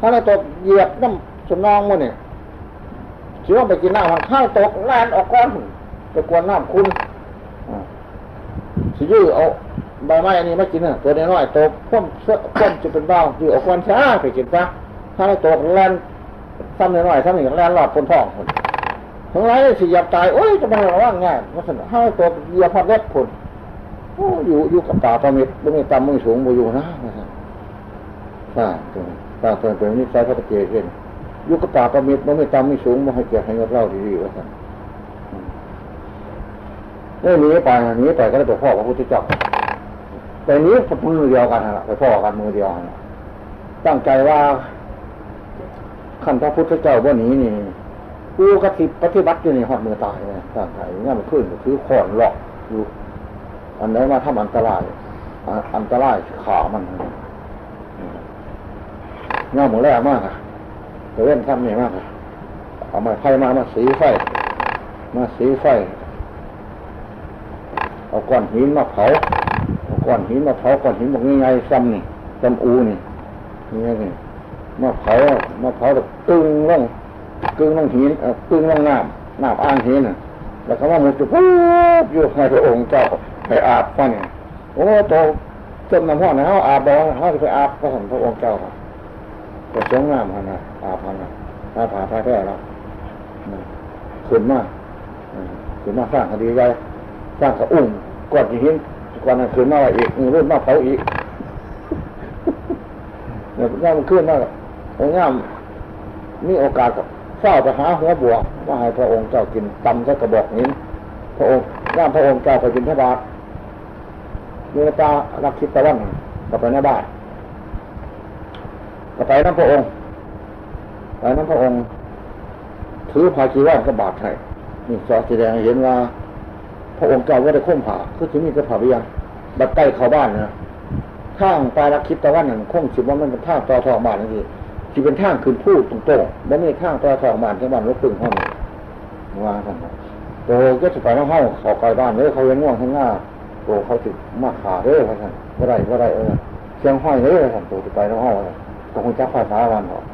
ถ้าเราตกเหยียบน้ำสมนองมันเนี่ยสิว่าไปกินน้ำหันข้าวตกแล่นออกก้อนไปกวนน้ำคุณสิยื้อเอาใบไม้อันนี้ไม่กินน่ะตัวน้อยๆตกพ่มเสื้อพ่มจะเป็นเบ้ายื้อเอาก้อนช้าไปกินซะถ้าเราตกแล่น ซ้ำน้อยๆซ้ำหนึ่งแล่นหลอดพุ่นท้องคนทั้งหลายสิเหยียบตายโอ้ยจะมาระวังง่ายว่าสนห้าตัวเหยียบพอดเล็บพุ่นโอ้อยู่อยู่กับตาตามิดบ่มีตำมือสูงบ่อยู่นะฟ้าตัวฟ้าตัวเป็นนิสัยพระเจ้าเช่นอยู่กับตาตามิดบ่มีตำมือสูงบ่ให้เกียรติให้ยศเล่าดีๆว่าท่นนี่หนีไปหนีไปก็เลยไปพ่อพระพุทธเจ้าแต่นี้มือเดียวกันนะไปพ่อกันมือเดียวกันตั้งใจว่า ขันพระพุทธเจ้าว่านี้นี่กูกติปฏิบัติอยู่ในหอดมือตายเนี่ยตั้งใจเนี่ยมันขึ้นถือขอนหลอกอยู่ อันไหนมาทำอันตราย อันตรายขามันเงาหมูแรกมากอะแต่เล่นทำเนี่ยมากอะเอามาไฟมามาสีไฟ มาสีไฟ เอาก้อนหินมาเผาเอาก้อนหินมาเผาก้อนหินบอกง่ายๆซ้ำนี่ซ้ำอูนี่นี่นี่ มาเผามาเผาแบบตึงลงตึงลงหินตึงลงน้ำน้ำอ่างหินแล้วก็ว่ามันจะปุ๊บอยู่ในพระองค์เจ้าไปอาบก็เนี่ยโอ้โตจนน้ำห้อนนะเขาอาบบอกเขาจะไปอาบพระสมพระองค์เจ้าก็สงงามพันนะอาบพันนะถ้าผ่าพระแท้แล้วขึ้นมาขึ้นมาสร้างคดีไว้สร้างกระอุ้มกอนที่หินกอนนั้นขึ้นมาอีกรุ่นมาเผาอีกเนี่ยมันขึ้นมา องค์ย่ามมีโอกาสกับเฝ้าไปหาหัวบวกว่าให้พระองค์เจ้ากินตำใส่กระบอกหินพระองค์ย่ามพระองค์เจ้าไปกินพระบาทมีตาลักคิดตะวันกับไปในบ้านกับไปน้ำพระองค์ไปน้ำพระองค์ ถือภาคีว่านกระบาดให้นี่สอแสดงเห็นว่า พระองค์เจ้าว่าได้ค้มผ่าคือที่มีกระผ่าไปยังบัดใกล้เข้าบ้านนะข้างปลายลักคิดตะวันนั่นคงสิว่ามันเป็นท่าต่อทองบ้านนั่นคือ ที่เป็นทางขึ้นพูดตรงโตไม่มีทางต่อทองบ้านที่บ้านรถตึงห้องว่าท่านโตก็จะไปน้ำห้องขอไกลบ้านเลยเขาเลี้ยงง่วงข้างหน้าโตเขาติดมาขาเด้อท่านว่าไรว่าไรเออเชียงห้อยเด้อท่านโตจะไปน้ำห้องก็คงจะภาษาวันหรอก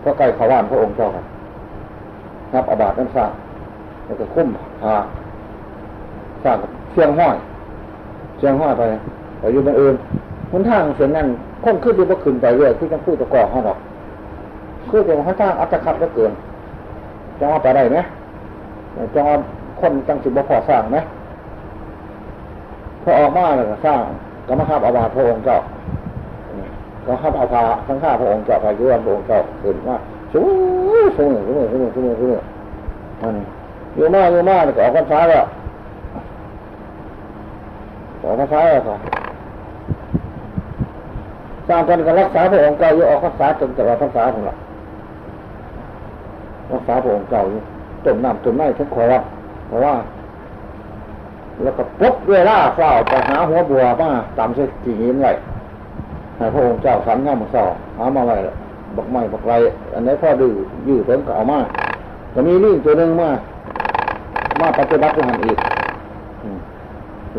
เพราะไกลเขาบ้านพระองค์เจ้าครับนับอาบาตน้ำสร้างแล้วก็คุ้มหาสร้างเชียงห้อยเชียงห้อยไปไปอยู่บนอื่น คุณทางเสียนั้นคงขึ้นที่ว่าขึ้นไปเรื่อยที่จะพูดตะกอเขาหรอกคือจะมาทางอัตคัดก็เกินจะเอาไปได้ไหมจะเอาคนจังสิบบ่พอสร้างไหมพอออกมาเลยก็สร้างก็มาข้าบอาบาพระองค์เจ้าก็ข้าบอาภาทั้งข้าพระองค์เจ้าพายุวันพระองค์เจ้าขึ้นว่าสูงสูงสูงสูงสูงสูงอันนี้อยู่มากอยู่มากก็ออกพรรษาแล้วออกพรรษาแล้วค่ะ สร้างกันก็รักษาพระองค์เก่าอยู่ออกพรรษาจนตลอดพรรษาของเรารักษาพระองค์เก่าอยู่ต้มน้ำต้มไม้ทุกขอรับเพราะว่า แล้วก็ปุ๊บเวลาเฝ้าไปหาหัวบัวมาตามเส้นจีนไว้ให้พระองค์เจ้าสันง่ามเศร้าหามาไว้บักไม้บักไรอันนี้พ่อดื้อยื้อเพิ่นก็เอามาจะมีลิงตัวหนึ่งมามาปฏิบัติหันอีก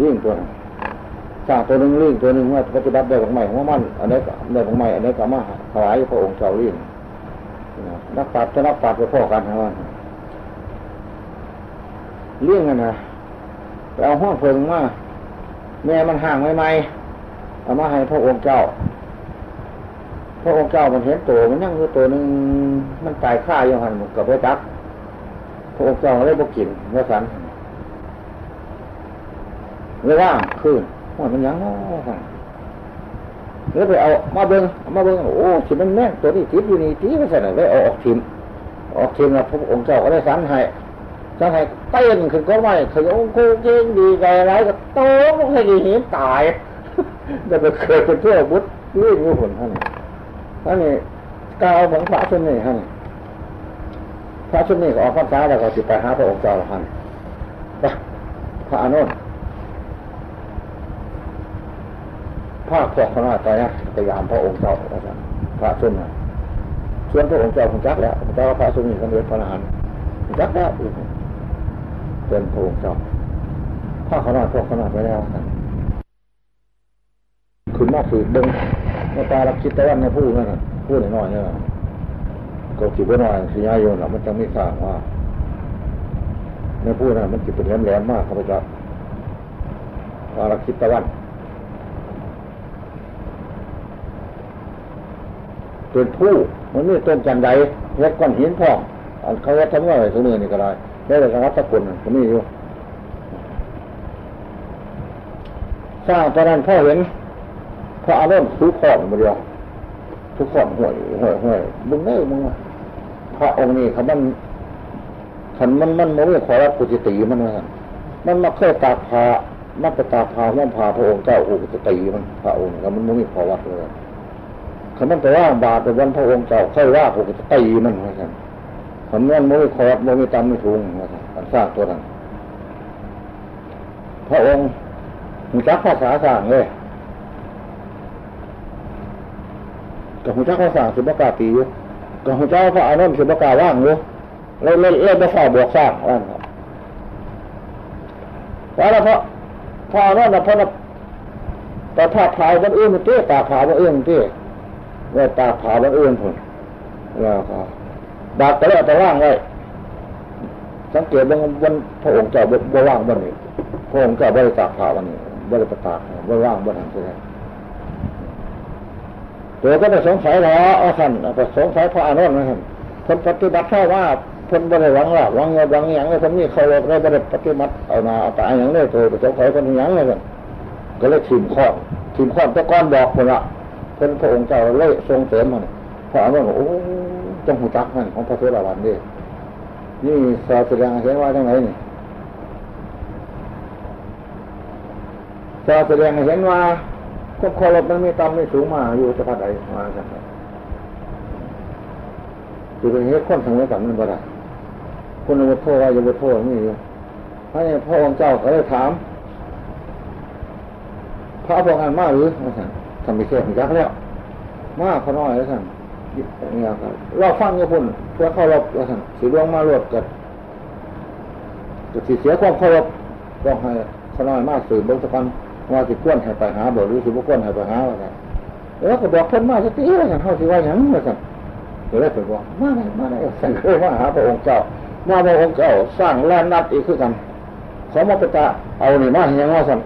ลิงตัวนั้น สร้างตัวหนึ่งลิงตัวหนึ่งว่าปฏิบัติได้บักไม้หัวมันอันนี้ก็ได้บักไม้อันนี้ก็มาถวายพระองค์เจ้าลิงนักปราชญ์จะนักปราชญ์ไปพ่อกันนะว่าเรื่องกันนะไปเอาห้องเพิงมาแม่มันห่างไม่ไหมเอามาให้พระองค์เจ้า พระองค์เจ้ามันเห็นตัวมันยังคือตัวหนึ่งมันตายฆ่าอยู่หันกับพระจักพระองค์เจ้าเลยบกินเมื่อสันเลยว่างคืน ว่ามันยังง้อสันเลยไปเอามาเบิ้งมาเบิ้งโอ้สิมันแม่ตัวนี้ติดอยู่นี่ตีไม่ใช่หรอเลยเอาออกทิมออกทิมแล้วพระองค์เจ้าก็ได้สั่นให้สั่นให้เต้นขึ้นก็ไม่ขยงกูเก่งดีใจอะไรก็โตมันให้ดีหินตายแต่ไปเคยเป็นเพื่อบุตรเรื่องนี้ผลท่านท่านนี่กาวของพระชุนนี่ท่านพระชุนนี่ก็ออกพรรษาแล้วก็สิไปหาพระองค์เจ้าท่านไปพระอนุน พระพวกขนาดตายนะพยายามพระองค์เจ้าพระชุนนะชวนพระองค์เจ้าคุณจักแล้วพระเจ้าพระชุนนี่สำเร็จพระนานคุณจักแล้วเป็นพระองค์เจ้าพระขนาดพวกขนาดไปแล้วท่านขึ้นมาฝืนเบิ้งมาตาลักคิดตะวันในผู้นั่นน่ะผู้น้อยเนี่ยก็คิดว่าน้อยสียายนมันจะไม่สร้างว่าในผู้นั้นมันจิตเป็นแหลมๆมากครับพเจ้าตาลักคิดตะวัน เป็นผู้มันไม่ต้นจันไดเล็กก้อนหินพองอันเขาว่าทำว่าอะไรตัวนี้นี่ก็ได้ได้แต่สังกัดตะกุลก็มีอยู่สร้างตอนนั้นพ่อเห็นพระอารมณ์ทุกข้อนมาเดียวทุกข้อนห่วยห่วยห่วยมึงเอ้มึงพระองค์นี้เขามันขันมันมันมันไม่ขอรับกุจิตีมันนะมันมาเคยตาพามันไปตาพามันพาพระองค์เจ้าอุกุจิตีมันพระองค์แล้วมันไม่ขอวัดเลย ขันมันแต่ว่าบาทแต่วันพระองค์เจ้าเคยว่าอุกุจิตีมันนะครัขันมันไม่ขอวัดมันไม่ตามไม่ถูกนะขันสร้างตัวนั้นพระองค์มีจักภาษาสร้างเลยกับหัวเจ้าเขาสั่งสุบกาปีอยู่กับหัวเจ้าพระอานนท์สุบกาว่างอยู่เล่นเล่นเล่นไปฝ่าบวกสร้างว่างครับแล้วพระพระอานนท์นะพระแต่ถ้าผาบนเอื้อมเตี้ยตาผาบนเอื้อมเตี้ย ว่าตาผาบนเอื้อนผลแล้วก็ดาบแต่ละแต่ว่างไว้สังเกตบนบนพระองค์เจ้าบนว่างบนนี้พระองค์เจ้าบริตาผาวันนี้บริตาบนว่างบนทางเสียตัวก็ไปสงสัยแล้วอาสันไปสงสัยพระอานนท์นะครับคนปฏิบัติเท่าว่าคนบริหวังละหวังเงินหวังอย่างเลยคนนี้เขาเลยบริปฏิบัติเอานาเอาตายอย่างนี้ตัวไปสงสัยคนอย่างเลยกันก็เลยทีมข้อทีมข้อตะก้อนบอกคนละ คนพระองค์เจ้าเลยทรงเสริมมันพระอานนท์โอ้จังหูจักนั่นของพระเทวราวันดินี่สาแสดงเห็นว่าจังไหนนี่สาแสดงเห็นว่าควบคอรบมันไม่ต่ำไม่สูงมาอยู่สะพานใดมาสักไหนคือเป็นเหตุคนสมัยก่อนมันบ่ได้คนอวุโทว่าอย่วุโทนี่อยู่ให้พ่อองค์เจ้าก็เลยถาม พระพองานมาหรือ ทำไปเชื่อถึงยักแล้ว มาเขาน้อยแล้วท่านเนี่ยครับเราฟังกับพุ่นเพื่อเข้ารบแล้วท่านสีดวงมาลวดกัดจะสีเสียความเคารพต้องให้เขาน้อยมากสื่อเบื้องต้นว่าสิก้นให้ไปหาบอกหรือสิบุก้นให้ไปหาว่าไงแล้วก็บอกคนมาสติว่าอย่างเข้าสิว่าอย่างนั้นว่าสั่งเดี๋ยวได้ไปบอกมาไหนมาไหนสั่งเคยมาหาพระองค์เจ้ามาพระองค์เจ้าสร้างแลนนัดอีกคือกันขอมาปตาเอาหนิมาอย่างว่าสั่ง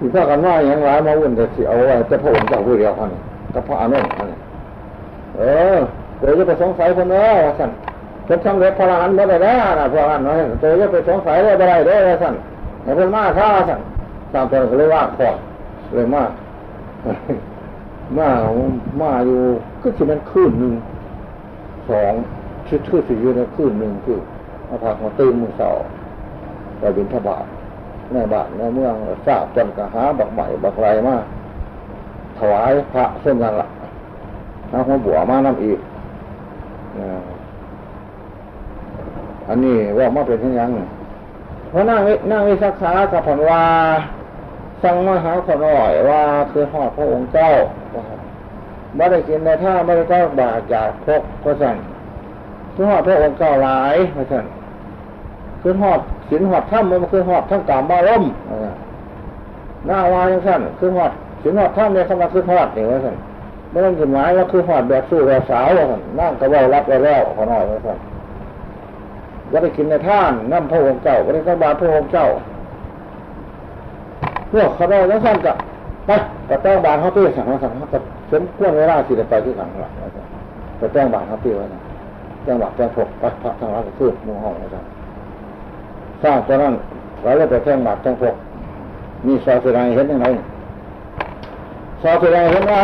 มีพ่อกันว่าอย่างไรมาวุ่นแต่สิเอาไว้แต่พระองค์เจ้าผู้เดียวท่านกับพระอนุนท่านเออเดี๋ยวจะไปสงสัยคนเออว่าสั่งเป็นสำเร็จพระอรหันต์เมื่อไหร่นะพระอรหันต์น้อยเดี๋ยวจะไปสงสัยได้ไ่ได้เด้อสั่งแต่เป็นมาท่าสั่งตามตัวก็เลยว่าขอเลยมากมามาอยู่ก็จะเป็นคลื่นหนึ่งสองชื่อชื่อสิอยู่ในคลื่นหนึ่งคือมาพักมาตื่นมือเสาไปบินทบาท ในบ้านในเมืองทราบจนกระหาบักใหม่บักไรมาถวายพระเส้นนั้นละน้ำหัวบัวมาน้ำอีกอันนี้ว่ามาเป็นที่ยังเพราะนั่งนั่งวิสักษากับผลว่าสั่งมาหาขน่อยว่าคือหอดพระองค์เจ้าไม่ได้กินในท่าไม่ได้ก็บาดจากพกพระสั่นคือหอดพระองค์เจ้าหลายพระสั่น คือหอดสินหอดถ้ำมันคือหอดทั้งกามมาล่มหน้าวายังสั่นคือหอดสินหอดถ้ำเนี่ยคำว่าคือหอดเนี่พระสั่นไม่ต้องกินหมายว่าคือหอดแบบสู้แบบสาวพระสั่นนั่งกระเบ้ารับไปแล้วขอหน่อยพระสั่นก็ได้กินในท่านนั่พระองค์เจ้าก็ได้ก็บาดพระองค์เจ้าพวกเขาได้แล้วสั้นกับไปกระแต้งบานเขาตีสั่งมาสั่งเขากับสมควรเวลาสิจะไปที่หลังหลังกระแต้งบานเขาตีไว้นะแต้งบานแต้งพกไปพระทางร้านก็คือมูห้องนะครับ สร้างตอนนั้นเราเลยไปแต้งบานแต้งพวกมีซอสดงเห็นยังไงซอสดงเห็นว่า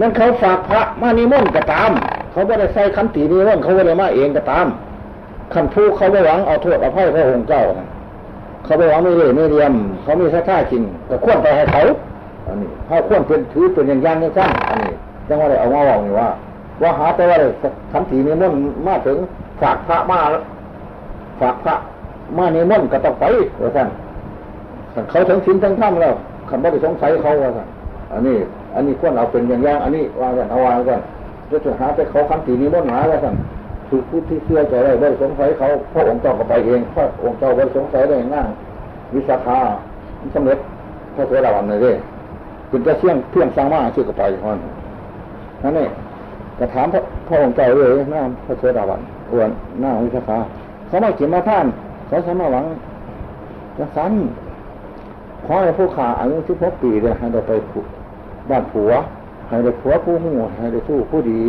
นั่นเขาฝากพระมานิมนต์ก็ตาม เขาไม่ได้ใส่คำตีนิมนต์เขาไม่ได้มาเองก็ตามคำพูดเขาไม่หวังเอาโทษเอาไพ่พระองค์เจ้านะเขาไปหวังไม่เล่ไม่เรียม เขามีสัทธาจริงก็ควรไปให้เขาอันนี้เขาควรเป็นถือเป็นอย่างย่างนี่สั้นอันนี้จังว่าได้เอามาบอกนี่ว่า ว่าหาแต่ว่าคำสีนี้มันมาถึงฝากพระมา ฝากพระมาในี่มันก็ต้องไปว่าสั้นเขาทั้งสิ้นทั้งถ้ำแล้วคำว่าไปสงสัยเขาว่าสั้นอันนี้ อันนี้ควรเอาเป็นอย่างย่างอันนี้ว่ากันเอาวางกันจะจะหาแต่เขาคำสีนี้มันหาว่าสั้นคือผู้ที่เชื่อใจได้ได้สงสัยเขาพระองค์เจ้าก็ไปเองพระองค์เจ้าได้สงสัยได้นั่งวิสาขาสำเร็จพระเสดาวันเลยด้คุณจะเสี่ยงเพียงสร้างมาชื่อก็ไปคนนั่นนี่กระถามพระพระองค์เจ้าเลยหน้าพระเสดาวันอ้วนหน้าวิสาขา เขาไม่กินมาท่าน เขาสามารถหวังจะสั้นขอให้ผู้ขาอายุสิบหกปีเลยให้เราไปบ้านผัว ให้ได้ผัวผู้หูให้ได้สู้ผู้ดี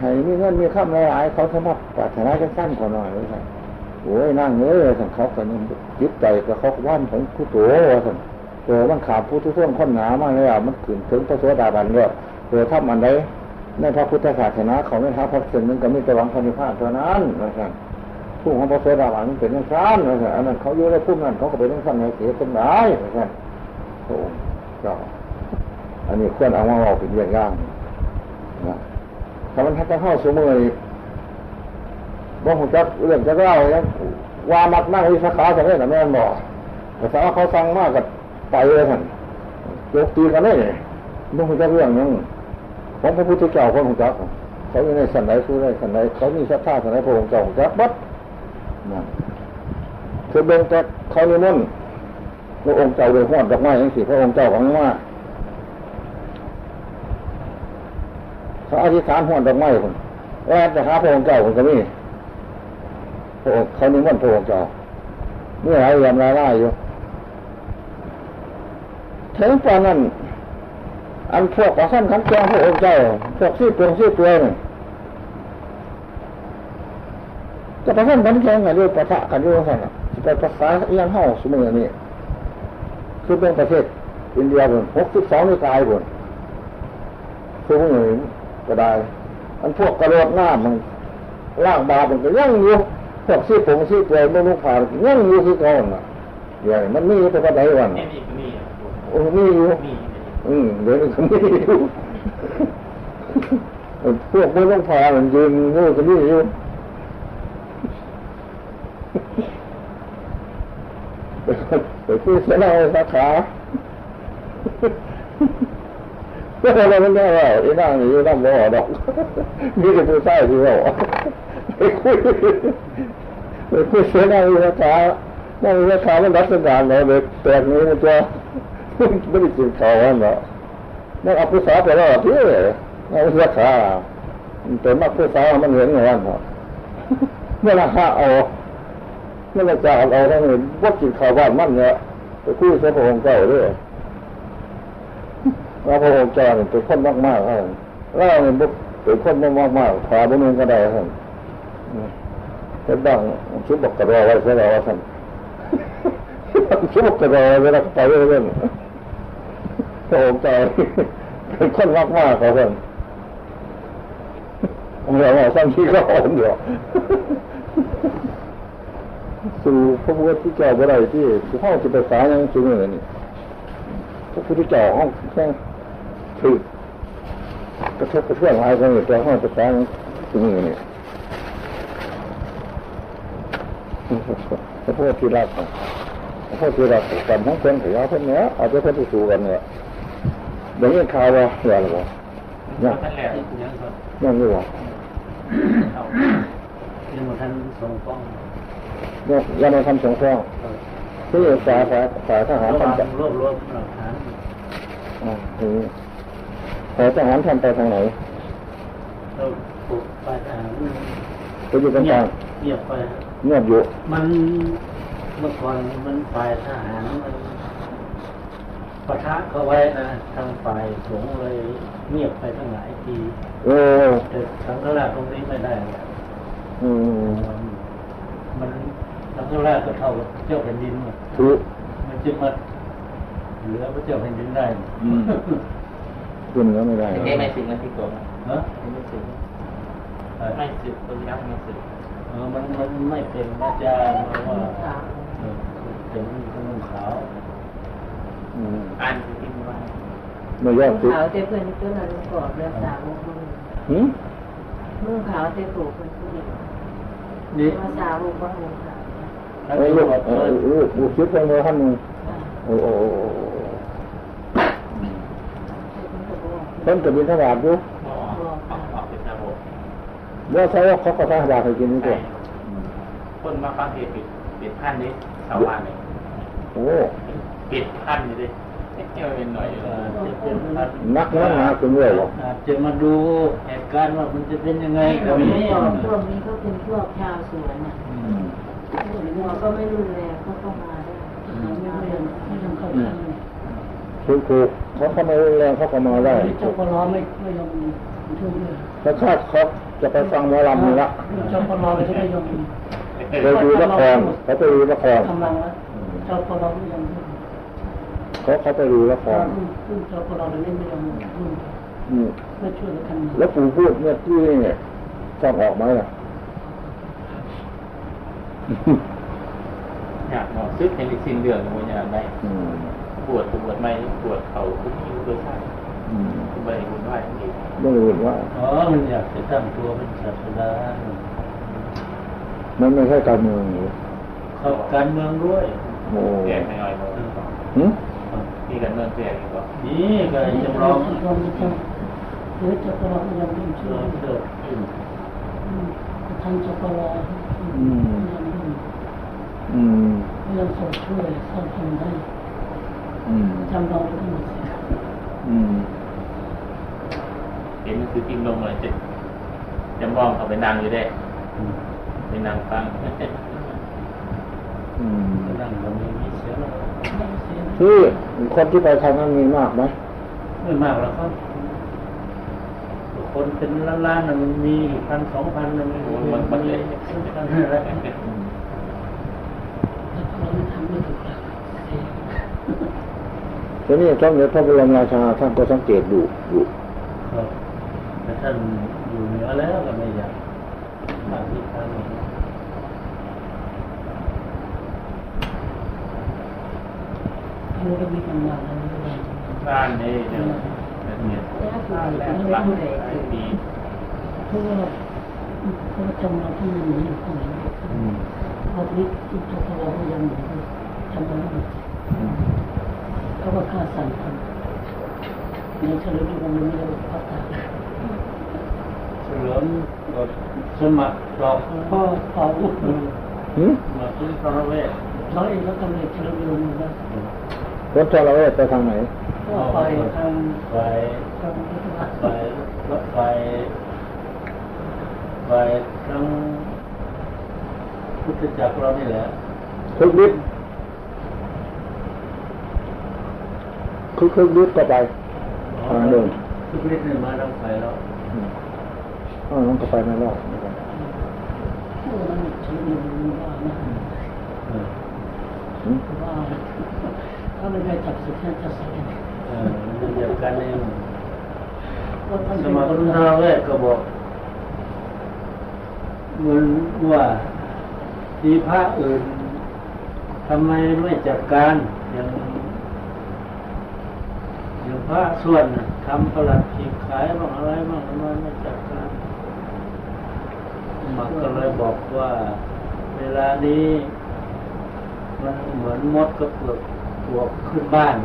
ให้มีเงินมีข้ามหลายเขาสมัครปรารถนาจะสั้นกว่าหน่อยเลยครับโอ้ยนั่งเอ้ยสั่งเขากันยึดใจกับเขาว่านของผู้ตัวสั่งตัวมันขาดผู้ทุกข์คนหนามากเลยอะมันขืนถึงพระโสดาบันเนี่ยตัวทับมันได้ในพระพุทธศาสนาเขาไม่ท้าพระเสด็จนั้นก็ไม่จะหวังพระนิพพานเท่านั้นนะครับ ผู้ของพระโสดาบันเป็นนักสั้นนะครับอันนั้นเขาอยู่ในพุ่มนั้นเขาก็เป็นนักสั้นในเสียเป็นได้นะครับโอ้เจ้าอันนี้ควรเอามาเอาเป็นอย่างย่างนะถ้ามันทักเข้าสมือบ่หูจักเรื่องจะเล่าเนี่ยว่ามักนั่งวิสาขาสังเกตแม่บอกแต่ถ้าเขาสั่งมากกับไปเลยท่านยกตีกันได้บ่หูจักเรื่องนั้นของพระพุทธเจ้าคนหูจักเขาอยู่ในสันไหนสู้ได้สันไหนเขามีศรัทธาสันไหนพระองค์เจ้าหูจักบัด นั่นคือเบิ่งแต่เขานี่นั่นพระองค์เจ้าเลยห้อนดอกไม้ยังสิพระองค์เจ้าของว่าเขาอธิษฐานห้อนดอกไม้คนว่าจะหาพระองค์เจ้าคนก็มีพระองค์เขานิมนต์พระองค์เจ้าเมื่อไรยามลาล่อยู่ถึงตอนนั้น อันพวกประสันขันแกงพระองค์เจ้าพวกซี่เปลืองซี่เปลือย ก็ประสั้นขันแกงกันด้วยประทะกันด้วยสั่นไปภาษาเอียงเฮ้าสมัยนี้คือเป็นประเทศอินเดียบนหกสิบสองนิกายบนคือพวกนี้ก็ได้อันพวกกระโดดหน้ามันล่างบามันก็ยั่งอยู่พวกซี่ผงซี่เปลือยไม่รู้ผ่านยั่งอยู่ที่กองน่ะอย่างมันมีแต่ก็ได้วันโอ้มีอยู่อืมเดี๋ยวนี้ก็มีอยู่พวกไม่ต้องผ่านมันยืนงูก็มีอยู่ ไปพูดเสียแล้วสาขาก็อะไรมันได้ว่าไอ้นั่งอยู่นั่งบ่อดอกมีแต่ผู้ใต้ที่ว่าไปคุยไปคุยเสนั่งอยู่สาขานั่งสาขามันรักสงการเลยเลยแปลกนี้มันจะไม่ได้กินข้าวเนาะนั่งเอาผู้สาวไปแล้วที่นั่งสาขาแต่มากผู้สาวมันเห็นอย่างนั้นเนาะเมื่อราคาเอา เมื่อราคาเอาทั้งนี้ว่ากินข้าวบ้านมั่นเนี่ยไปคุยเสียพระองค์เจ้าด้วยว่าพระองค์เจ้าเป็นคนมากมากครับเราเป็นเป็นคนมากมากมากขาบุญก็ได้ครับจะดังชุบบอกกระรอไว้เสียแล้วท่านชุบบอกกระรอเวลาไปเรื่อยๆพระองค์เจ้าเป็นคนมากมากครับท่านเราเอาซ้ำที่ก็อ่อนเดียว สู่พระพุทธเจ้าบ่ได้ที่ห้องจะไปสายังสูงเลยนี่พระพุทธเจ้าห้องแค่คือกระทบกระเทือนหลายคนอยู่แต่ห้องจะสายังสูงเลยนี่พระโพธิรักษ์พระโพธิรักษ์กันทั้งคนถือว่าเพื่อนเนี้ยเอาไปเพื่อนไปสู่กันเนี่ยเดี๋ยวนี้ข่าวว่าเหือหรือเปล่ายังท่านแหลกยังก็ยังอยู่วะเอายังท่านทรงฟ้อง ยังยังมาทำสงครามที่สายสายสายทหารระหว่างทำรวบรวมหลักฐานอ่าทีนี้สายทหารทำไปทางไหนเราปลุกไปทหารไปอยู่กลางเงีกยลาบงเงียบไปเงียบอยู่ มันเมื่อก่อนมันฝ่ายทหารมันปะทะเขาไว้นะทางฝ่ายสงฆ์เลยเงียบไปตั้งหลายทีโอ้แต่สังฆราชตรงนี้ไม่ได้เลยอืมมัน สังฆราชก็เท่ากับเจ้าแผ่นดินน่ะถือมันจึงมาเหลือพระเจ้าแผ่นดินได้อืมขึ้นแล้วไม่ได้ไม่ได้ไม่สึกนะพี่โกงฮะไม่สึกเออไม่สึกคนยักษ์ไม่สึกเออมันมันไม่เป็นอาจารย์เพราะว่าเออเป็นคนนุ่งขาวอืมอ่านคือที่ว่าไม่ยอดสุดขาวเต้เพื่อนเพื่อนเรากอดเรือสาวมึงหืมนุ่งขาวเต้ถูกเป็นผู้หญิงนี่ภาษาลูกบ้างขาวท่านเอ้ยที่ ลูกบอกเออลูกลูกชิดไปเลยท่านนึ่งโอ้โอ้โอ้โอ้ต้นจะบินทบาทอยู่หมอออกออกเป็นระบบว่าใช่ว่าเขาก็ทบาทให้กินนี่ตัวคนมาฟังเหตุปิดปิดพันนี้ชาวบ้านเลยโอ้ปิดพันนี่ดิน,นักนักหนาขึ้นเรื่อยหรอกอาจจะมาดูเหตุการณ์ว่ามันจะเป็นยังไงก็ไม่มีพวกพวกนี้ก็เป็นพวกชาวสวนน่ะ หัวก็ไม่รุนแรงเขาก็มาได้ไม่เรื่องไม่ต้องเข้าข้างถูกถูกเขาเข้ามาแรงเขาเข้ามาได้เจ้าปลอไม่ไม่ยอมทุ่มเลยถ้าคาดเขาจะไปฟังหมอลำนี่ละเจ้าปลอไม่ได้ยอมไปดูละครเขาไปดูละครกำลังแล้วเจ้าปลอไม่ยอมทุ่มเขาเขาไปดูละครทุ่มเจ้าปลอเลยไม่ยอมทุ่มอืมไม่ช่วยกันแล้วปู่พูดเมื่อกี้เนี่ยต้องออกไหมล่ะ อยากหมอซึกในสิ่งเดือดมันอยากได้อืมปวดปวดไม่ปวดเข่าทุกนิ้วด้วยใช่อืมคุณไปคุณไหวนี่ไม่รู้ว่าอ๋อมันอยากจะตั้งตัวเป็นศาสดามันไม่ใช่การเมืองหรือเข้าการเมืองด้วยโอ้แก่ไม่น้อยเลยหืมที่กันเมืองเสียอีกว่านี่ก็จำลองยอมจะหรือเจ้าปลอไม่ยอมทุ่มช่วเรายเกิดขึ้นท่านเจ้าปลออืม อืมยังส่งช่วยสร้างทำได้อืมจำลองทั้งหมดอืมเห็นมันคือพิมพ์ลงเลยจะจะมองเขาไปนั่งอยู่ได้ไปนั่งฟังอืมก็นั่งตรงนี้มีเสียงที่คนที่ไปทางนั้นมีมากไหมไม่มากแล้วครับคนเป็นล้านๆน่ะมันมีพันสองพันน่ะมันมันมันเลย พันอะไร เราไม่ทำไม่ถูกหลัก ทีนี้สมเด็จพระบรมราชาท่านก็สังเกตดูอยู่ครับแต่ท่านอยู่เหนือแล้วก็ไม่อยากมาที่ทางนี้เราก็มีกำลังแล้วบ้านนี่เดี๋ยวเนี่ยแล้วคือบ้านแรไม่กได้บ้านผู้ใดหลายปีเพราะว่าเพราะว่าจำเราที่มันหนีอยู่ข้างหลังอืมเอานี้เจ้าปลอไม่ยอมหนีจำเราไม่ได้ เขาว่าฆ่าสั่งคนในเฉลิมพระเกียรติไม่ได้พัฒนาเฉลิมก็สมัครสอบพ่อเป่าลูกหืมมาที่พระเวทเราเองก็ทำในเฉลิมพระเกียรตินะรถจระเวทไปทางไหนก็ไปทางไปทางไปไฟไปทั้งพุทธจักรเรานี่แหละคึกฤทธิ์ คึกคึกฤทธิ์ก็ไปทางเดินทุกฤทธิ์เนี่ยมาทางไฟแล้วอืมอ้าวน้องก็ไปไม่รอดเหมือนกันโอ้มันเฉลิมพระเกียรติว่านะเออหืมว่าถ้าไม่ได้จับศึกนั่นจะสำเร็จเออมันเดียวกันเองว่าท่านสเป็นมัครคนพระเวทก็บอกเหมือนว่าทีพระอื่นทำไมไม่จัดการอย่างอย่าง พระส่วนน่ะทำประหลัดขีดขายบ้างอะไรบ้างทำไมไม่จัดการมันก็เลยบอกว่า เวลานี้ มันเหมือนมดก็เปลือกตัวขึ้นบ้าน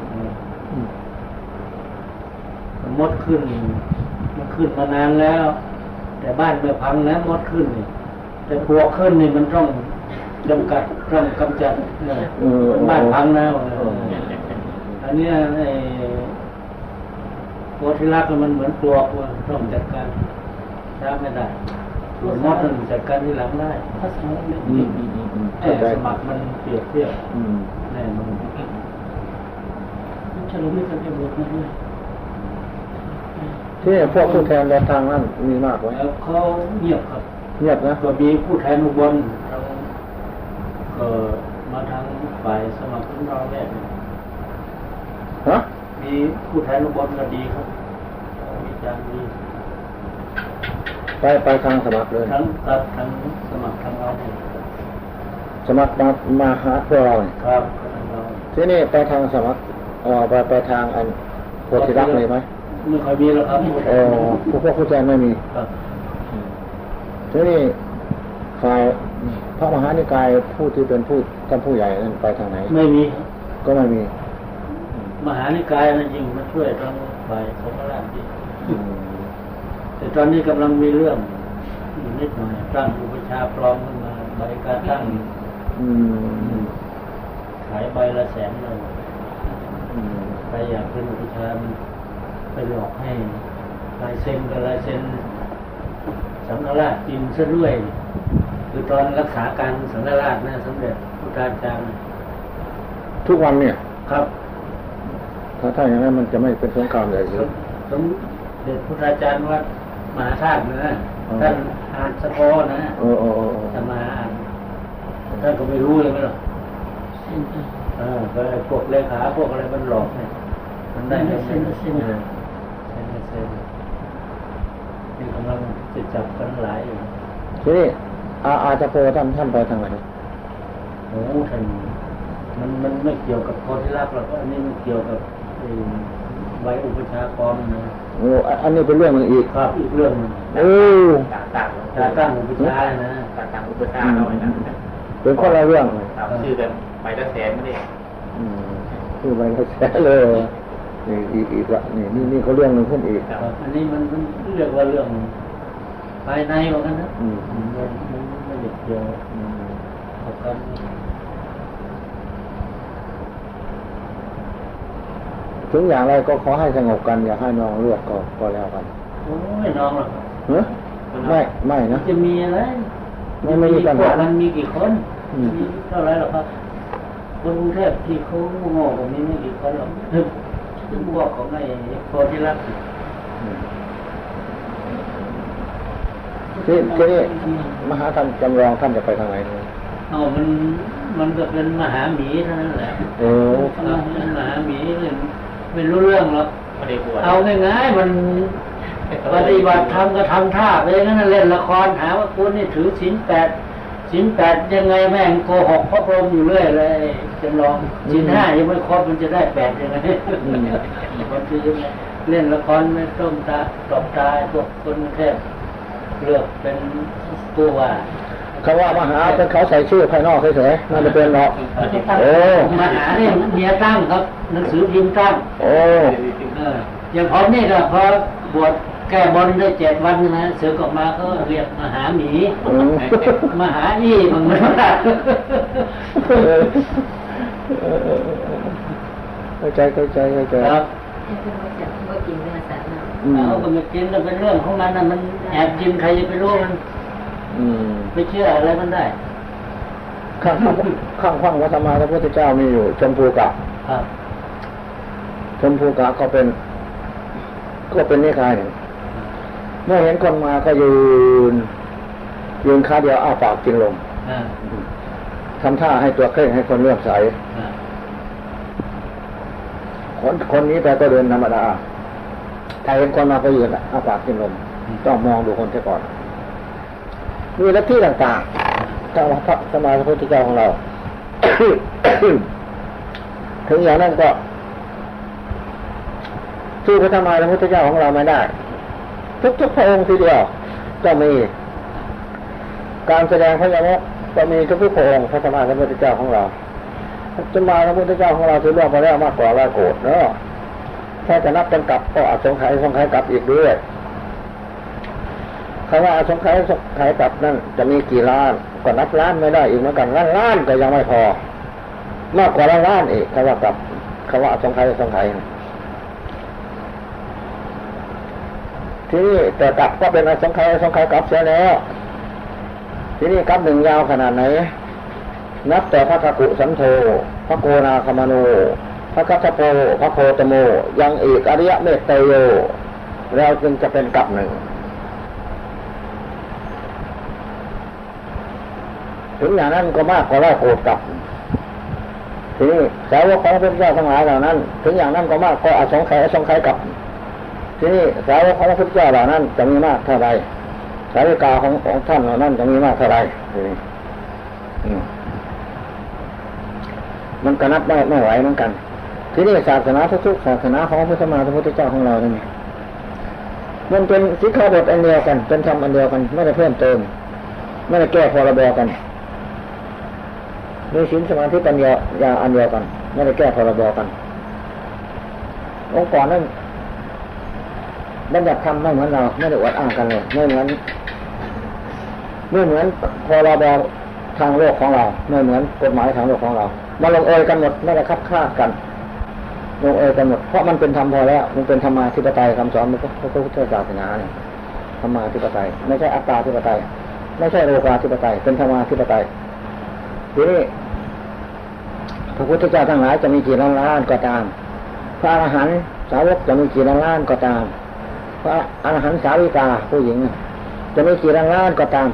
มันมดขึ้น มันขึ้นมานานแล้ว แต่บ้านไม่พังนะมดขึ้นนี่แต่ปลวกขึ้นนี่มันต้องจำกัดต้องกำจัดเนี่ยเออบ้านพังแล้วเอออันเนี้ยไอ้ โพธิรักมันเหมือนปลวกว่าต้องจัดการช้าไม่ได้ส่วนมดมันจัดการที่หลังได้ภาษาเนี่ยอืมอืมอืมอืมแต่เข้าใจสมัครมันเปรียบเทียบอืมแน่นอนเฉลิมไม่เคยไปบวชมาด้วยที่พวกผู้แทนแนวทางนั้นมีมากไหมแล้วเขาเงียบครับ เงียบนะก็มีผู้แทนอุบลทางก็มาทางฝ่ายสมัครของเราเนี่ยฮะ มีผู้แทนอุบลก็ดีครับมีจารย์ดีไปไปทางสมัครเลยทั้งกับทั้งสมัครทางเราเนี่ยสมัครมามาหาพวกเราเนี่ยครับทางเราที่นี่ไปทางสมัครเอ่อไปไปทางอันโพธิรักษ์เลยไหมไม่ค่อยมีแล้วครับผู้แทเอนอพวกพวกผู้แทนไม่มีครับที่นี่ฝ่ายพระมหานิกายผู้ที่เป็นผู้ท่านผู้ใหญ่นั่นไปทางไหน ไม่มีครับก็ไม่มี มหานิกายนั่นจริงมาช่วยทางฝ่ายของพระราชดีอืมแต่ตอนนี้กำลังมีเรื่องอยู่นิดหน่อยตั้งอุปชฌาย์ปลอมขึ้นมาบริการตั้งอืมขายใบละแสนเลยอืมใครอยากเป็นอุปชฌาย์มันไปหลอกให้ลายเซ็นกับลายเซ็นสังฆราชจริงซะด้วย คือตอนรักษาการสังฆราชนะสมเด็จพุทธาจารย์ทุกวันเนี่ยครับ ถ้าถ้าอย่างนั้นมันจะไม่เป็นสงครามใหญ่หรือสมเด็จพุทธาจารย์วัดมหาธาตุนะอ๋อท่านอ่านสะพอนะโอ้โอ้โอ้โอ้ท่านมาอ่านท่านก็ไม่รู้เลยไหมหรอกเส้นไปเออก็ไอ้พวกเลขาพวกอะไรมันหลอกเนี่ยมันได้เส้นเส้นเออเส้นเส้นนี่กำลังจะจับกันหลายอยู่ทีนี้อาอาจะโพท่านท่านไปทางไหนโอ้ท่านมันมันไม่เกี่ยวกับโพธิลักษณ์หรอกอันนี้มันเกี่ยวกับ ไอ้ใบอุปชากรนะโอ้อันอันนี้เป็นเรื่องหนึงอีกครับอีกเรื่องหนึงโอ้ต่างต่างการตั้งอุปชานะต่างต่างอุปชาเราไอ้นั่นเป็นคนละเรื่องถามชื่อกันไปละแสนไม่ได้อืมคือไปแล้วแฉเลยนี่อีกอีกละนี่นี่นี่เขาเรื่องหนึ่งขึ้นอีกครับอันนี้มันมันเรียกว่าเรื่องภายในว่ากันนะอืมมันมันไม่ได้เกี่ยวอืมกับการ ถึงอย่างไรก็ขอให้สงบกันอย่าให้นองเลือดก็ก็แล้วกันโอ้ยน้องหรอกครับเฮ้ไม่ไม่นะจะมีอะไรไม่ไม่มีปัญหาพวกมันมีกี่คนอืมมีเท่าไหรหรอกครับคนกรุงเทพที่เขาโง่แบบนี้ไม่กี่คนหรอกถึงถึงพวกของไอ้โพธิรักษ์อืมที่ที่นี่มหาธรรมจำลองท่านจะไปทางไหนเนี่ยเอามันมันก็เป็นมหาหมีเท่านั้นแหละโอ้ครับเป็นมหาหมีไม่ ไม่รู้เรื่องหรอกไม่ได้บวชเอาง่ายๆมันปฏิบัติธรรมก็ทำท่าไปงั้นนะเล่นละครหาว่าคุณนี่ถือศีลแปดศีลแปดยังไงแม่งโกหกพระพรหมอยู่เรื่อยเลยจำลองศีลห้ายังไม่ครบมันจะได้แปดยังไงคนที่ยังไงเล่นละครไม่ต้มตาตบตาพวกคนกรุงเทพเลือกเป็นตัวว่า คำว่ามหาเป็นเขาใส่ชื่อภายนอกเฉยๆนั่นจะเป็นหรอกโอ้มหาเนี่ยเมียตั้งครับหนังสือพิมพ์ตั้งโอ้เอออย่างผมนี่ก็พอบวชแก้บนได้เจ็ดวันนะเสือกออกมาก็เรียกมหาหมีอืมมหาอี้มันไม่ได้เออเออเออเออเข้าใจเข้าใจเข้าใจครับให้เพื่อนเขาจับเขาก็กินเนื้อสัตว์นะอืมเอาก็ไม่กินก็เป็นเรื่องของมันนะมันแอบกินใครจะไปรู้มัน อืมไปเชื่ออะไรมันได้ ข้างข้างข้างข้างวัดธรรมาพระพุทธเจ้ามีอยู่ ชมพูกะครับชมพูกะก็เป็น ก็เป็นนิคายหนึ่งเมื่อเห็นคนมาก็ยืน ยืนขาเดียวอ้าปากกินลมอ่าทำท่าให้ตัวเคร่งให้คนเลื่อมใสอ่าคนคนนี้ไปก็เดินธรรมดาถ้าเห็นคนมาก็ยืนอะอ้าปากกินลม ต้องมองดูคนเสียก่อน มีลัทธิต่างๆทางพระสมมาพระพุทธเจ้าของเราถึงอย่างนั้นก็สู้พระธรรมาพระพุทธเจ้าของเราไม่ได้ ทุกๆพระองค์ทีเดียวก็มี การแสดงพระยมกก็มีทุกๆพระองค์พระธรรมาพระพุทธเจ้าของเราจนมาพระพุทธเจ้าของเราถือล่วงไปแล้วมากกว่าร้อยโกดเนาะถ้าจะนับเป็นกลับก็อาจสงไขยสงไขยกลับอีกด้วย คำว่าอาสงไขยสงไขยกลับนั่นจะมีกี่ล้านก็นับล้านไม่ได้อีกเหมือนกันล้านล้านก็ยังไม่พอ มากกว่าล้านล้านอีกคำว่ากลับคำว่าอาสงไขยสงไขยที่นี้แต่กลับก็เป็นอาสงไขยสงไขยกลับเสียแล้ว ที่นี้กลับหนึ่งยาวขนาดไหน นับแต่พระกกุสันโธพระโกนาคามโนพระกัจโปพระโคตโม ยังอีกอริยเมตเตโยเราจึงจะเป็นกลับหนึ่ง ถึงอย่างนั้นก็มากกว่าร้อยโกดกลับทีนี้สาวกของพระพุทธเจ้าทั้งหลายเหล่านั้น ถึงอย่างนั้นก็มากกว่าอสงไขยอสงไขยกลับทีนี้สาวกของพระพุทธเจ้าเหล่านั้น จะมีมากเท่าไรสาวิกาของของท่านเหล่านั้นจะมีมากเท่าไรมันก็นับไม่ไม่ไหวเหมือนกัน ที่นี่ศาสนาทุกๆศาสนาของพระพุทธมาพระพุทธเจ้าของเราเนี่ยมันเป็นสิกขาบทอันเดียวกัน เป็นธรรมอันเดียวกัน ไม่ได้เพิ่มเติม ไม่ได้แก้พรบกัน มีศีลสมาธิปัญญายาอันเดียวกัน ไม่ได้แก้พรบกัน องค์กรนั้นบัญญัติธรรมไม่เหมือนเรา ไม่ได้อวดอ้างกันเลยไม่เหมือนไม่เหมือนพรบทางโลกของเราไม่เหมือนกฎหมายทางโลกของเรา มาลงเอยกันหมดไม่ได้คับค้ากันลงเอยกันหมดเพราะมันเป็นธรรมพอแล้ว มันเป็นธรรมาธิปไตยคำสอนมันก็พระพุทธศาสนาเนี่ยธรรมาธิปไตย ไม่ใช่อัตตาธิปไตย ไม่ใช่โลกาธิปไตย เป็นธรรมาธิปไตย นี้พระพุทธเจ้าทั้งหลายจะมีกี่ล้านล้านก็ตาม พระอรหันต์สาวกจะมีกี่ล้านล้านก็ตาม พระอรหันต์สาวิกาผู้หญิง จะมีกี่ล้านล้านก็ตาม